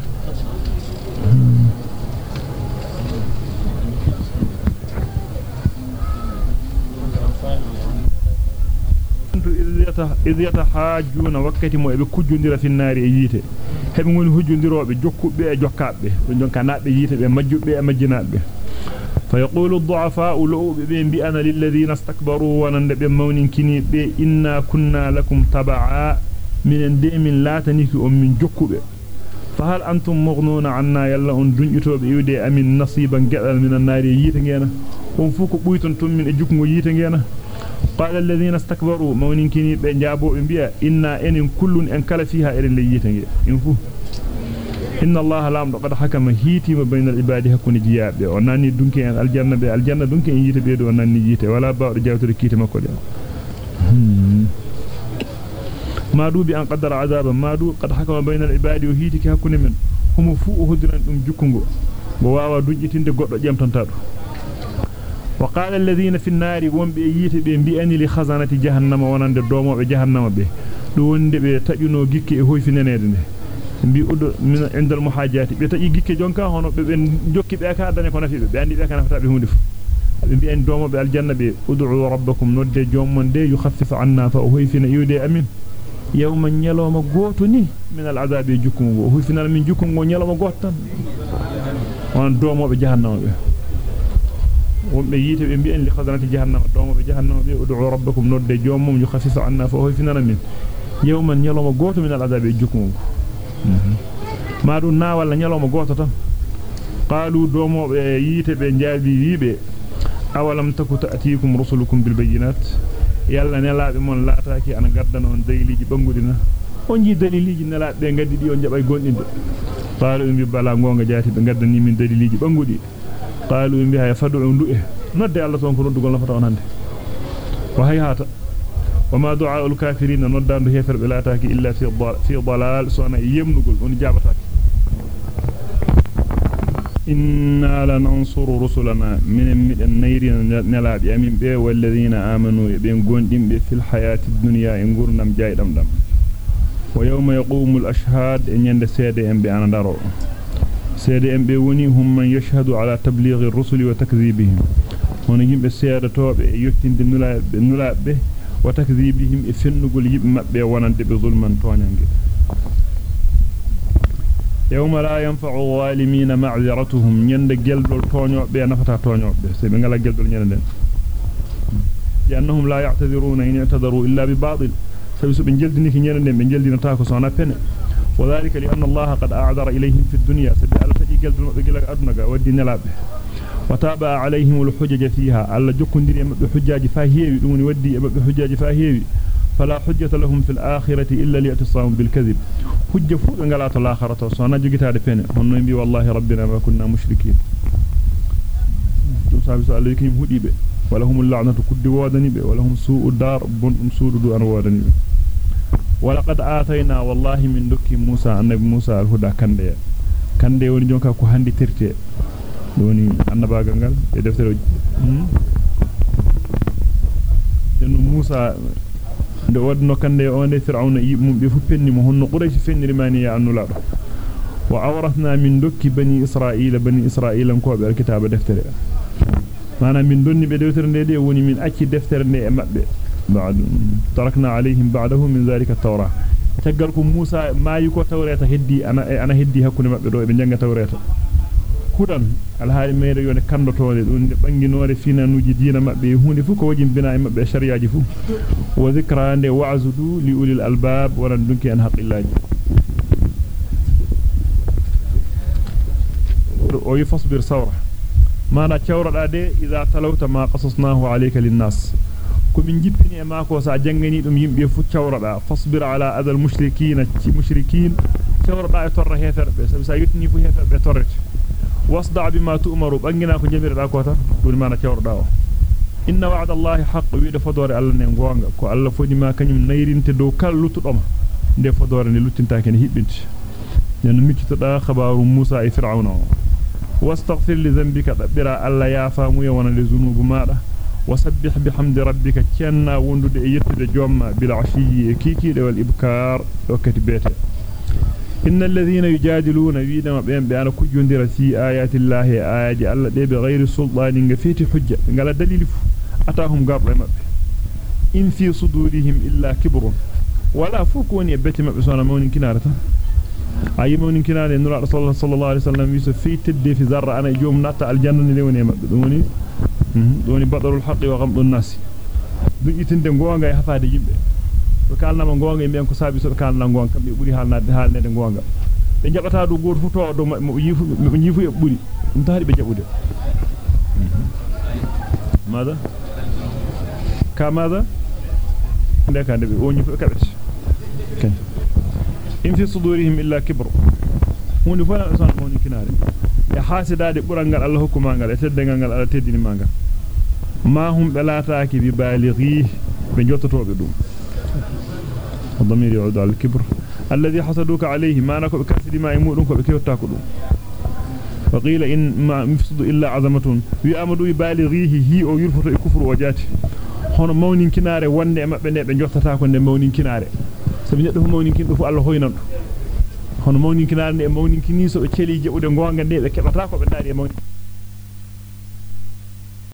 A: iz yatahajjuna wakkati mo be kujjundira fi an-nar e yite hebe ngoni hujjundirobe jokkubbe e jokkabbe don jonka nabbe yite be majjubbe e majjinabbe فيقول الضعفاء لو بأن للذين استكبروا ونند بمون كني بي إنا كنا لكم تبعا من ديم لا تنيك أم من جكب فهل أنتم مغنون عنا يلا أن دنجتو بيودي أمين نصيبا قدل من النار ييتنجينا؟ هم فوق بويتن تم من جكم ييتنجينا؟ قال الذين استكبروا مون كني بي جابوا بيا إنا إن كل إن كل فيها إلى اللي ييتنجي إنفو إن الله لام قد حكم هيتي ما بين العباد هكون جيابه وناني دونكي الجنة به الجنة دونكي ييته بيدو وناني ييته ولا باور جاوتر كيته مكو دي ما دو بي أن قدر عذابا ما دو قد حكم بين العباد وهيتي هكون من. هم فو هدران دum jukkungo bo wawa dujjitinde goddo jemtantado وقال الذين في النار ومبه ييته be mbi'ani li khazanati jahannama wonande domobe jahannama be do wonde be tajuno gikke e hoyfinenede ne mbi udo min indal muhajati be taji gikke jonka hono be ben jokki be ka dane ko nafi be andi be kana fata be hunde fu be mbi en domo be aljanna be ud'u rabbakum nodde jommon de yukhaffif anna fa uhayfina yude amin yawma nyaloma goto ni min al'adabi jukum go uhayfina min jukum go nyaloma goto tan on domo be jahannama be wonbe yite be mbi en li khazanati jahannama domo be jahannama be ud'u rabbakum nodde jommom yukhaffif anna fa uhayfina min yawma nyaloma goto min al'adabi jukum go ma dum na walla nyaloma goto tan qalu domobe yite be jaabi wiibe awalam taku ta'tikum rusulukum bil bayyinat yalla nelaabe mon laataaki ana gaddana on daliliji bangudina on ji daliliji nelaabe be gaddi di on jabay gondinde qalu bi bala gonga jaati be gaddani min daliliji bangudi qalu bi hay fadu ndu e nodde Allah ton ko noddugol nafata on hande وهيهات وما دعاء الكافرين نودان هيفر بلاتاك إلا في في ضلال. سوانا يمنقل ونجابتك إنا لننصر رسلنا من النير نلاب يمين بي والذين آمنوا بين قندم بي في الحياة الدنيا إن قرنم جايدم دم ويوم يقوم الأشهاد إن يند سيدي أم بأنا دارو. سيدي أم بيوني هم من يشهد على تبليغ الرسل وتكذيبهم. هنا يمب سيادة توب يكتن نلاب به. وتكذيبهم إفنقل يب مبه ونند بظلما توانيانجي يوم لا ينفع الظالمين معذرتهم يند جلدل تونيو بي نفتا تونيو بي سي بنغلا جلدل ñenenden لانهم لا يعتذرون ان يعتذروا الا بباطل سبسو بن جلدني كي ñenenden be jeldinata ko sona pene. وذلك لأن الله قد اعذر اليهم في الدنيا سبي جلدل مبه gila aduna ga waddi nelabe وتابع عليهم الحجج فيها. الله جوكندير مبه حجاج فا هيوي دون ودي مبه حجاج فا هيوي. فلا حجة لهم في الآخرة إلا ليتصاهم بالكذب. حجة فوق انقلات الآخرة وصانا جيتا دفين هنو ينبي والله ربنا ما كنا مشركين. تنصابي سؤال هدي بي ولهم اللعنة كد وادني بي ولهم سوء الدار بن سوء دو أن وادني بي ولقد آتينا والله من دكي موسى النبي موسى الهدى كندي كندي وني جونكا كو هاندي ترتي دوني annaba gangal e deftere den Musa nde wadno kande onde fir'auna yibmum be fu penni mo honno quraysh fenniri mani ya annulado wa awrathna min dokki bani isra'ila bani isra'ila ko be alkitaba deftere mana min donni be deftere nde de woni min acci deftere nde e mabbe ba'd tarakna alayhim ba'dahu min zalika at-taurah tagal ko musa mayi ko tawreta heddi ana ana heddi hakkunde mabbe do be janga tawreta kudan alhaali meede yone kandotode dun de banginore finanuji diina mabbe hunde fu ko wajin bina e mabbe shariaaji fu wa zikra de wa'zudu li ulil albab wa dunki an haqillaji o yafsbir sawra mana cawrada de idha talawta ma qasasnahu alayka linnas ko min jippini e mako sa jangani dum yimbe fu cawrada fasbir ala adal mushrikin ci mushrikin cawrada e torra heferbe sabi sa yutni fu heferbe torrete واصدع بما تؤمر بانغنا كو جميردا كوتا دون ما نتوردا ان وعد الله حق ويد فدور الله ne gonga ko Allah fodi ma kanyum nayrinte do kal lutudoma de fodore ne lutintaake ne hibbinti nen miccitoda khabaru Musa e Fir'auna wastaghfir li dhanbika dabira alla ya famu ya wana li zunubu maada wasabbih bihamdi rabbika kenna wondude e إن الذين يجادلون ويدما بين بأن كجندر في آيات الله آيات الله دي بغير سلطان غفيت حجة. قال دليل أتاهم قرب مبه إن في صدورهم إلا كبر. ولا فوكون يبتي مبه سوانا مون كنارة. أي مون كنارة؟ إن رسول الله صلى الله عليه وسلم يوسف في تدي في ذرة أنا يوم ناتا الجنة لوني دوني. دوني بطر الحق وغمض الناس. دون يتندم قوانغا يحفاد يبه be kalnama gonga mbiyan ko sabi so be kalna gonga kambe buri halnade halnede gonga be jabata do goto fu to do mo yifu mo yifu e buri dum taari be jabude ماذا كماذا عندك عندك وني كبت كان in fi sudurihim illa kibr hunde fona be son moni kinaare e hasidade burangal Allah hukuma ngal e teddengal ngal Allah teddini manga ma hum belataaki الضمير يعود على الكبر. الذي حصدوك عليه ما نكو بكافر ما يمولنكو بكيو تاكدو وقيل إن ما مفسد إلا عظمة. ويأمدو يبالغيه هي أو يرفط الكفر وجاته. هنا مونين كناري وأنا ما بنيت بنجوح تتاكون مونين كناري سبنيت له مونين كنتو فألا هينان هنا مونين كناري مونين كنيسو وكيلي جئو دنقوان قندي ذكي بطاكو بنداري مونين.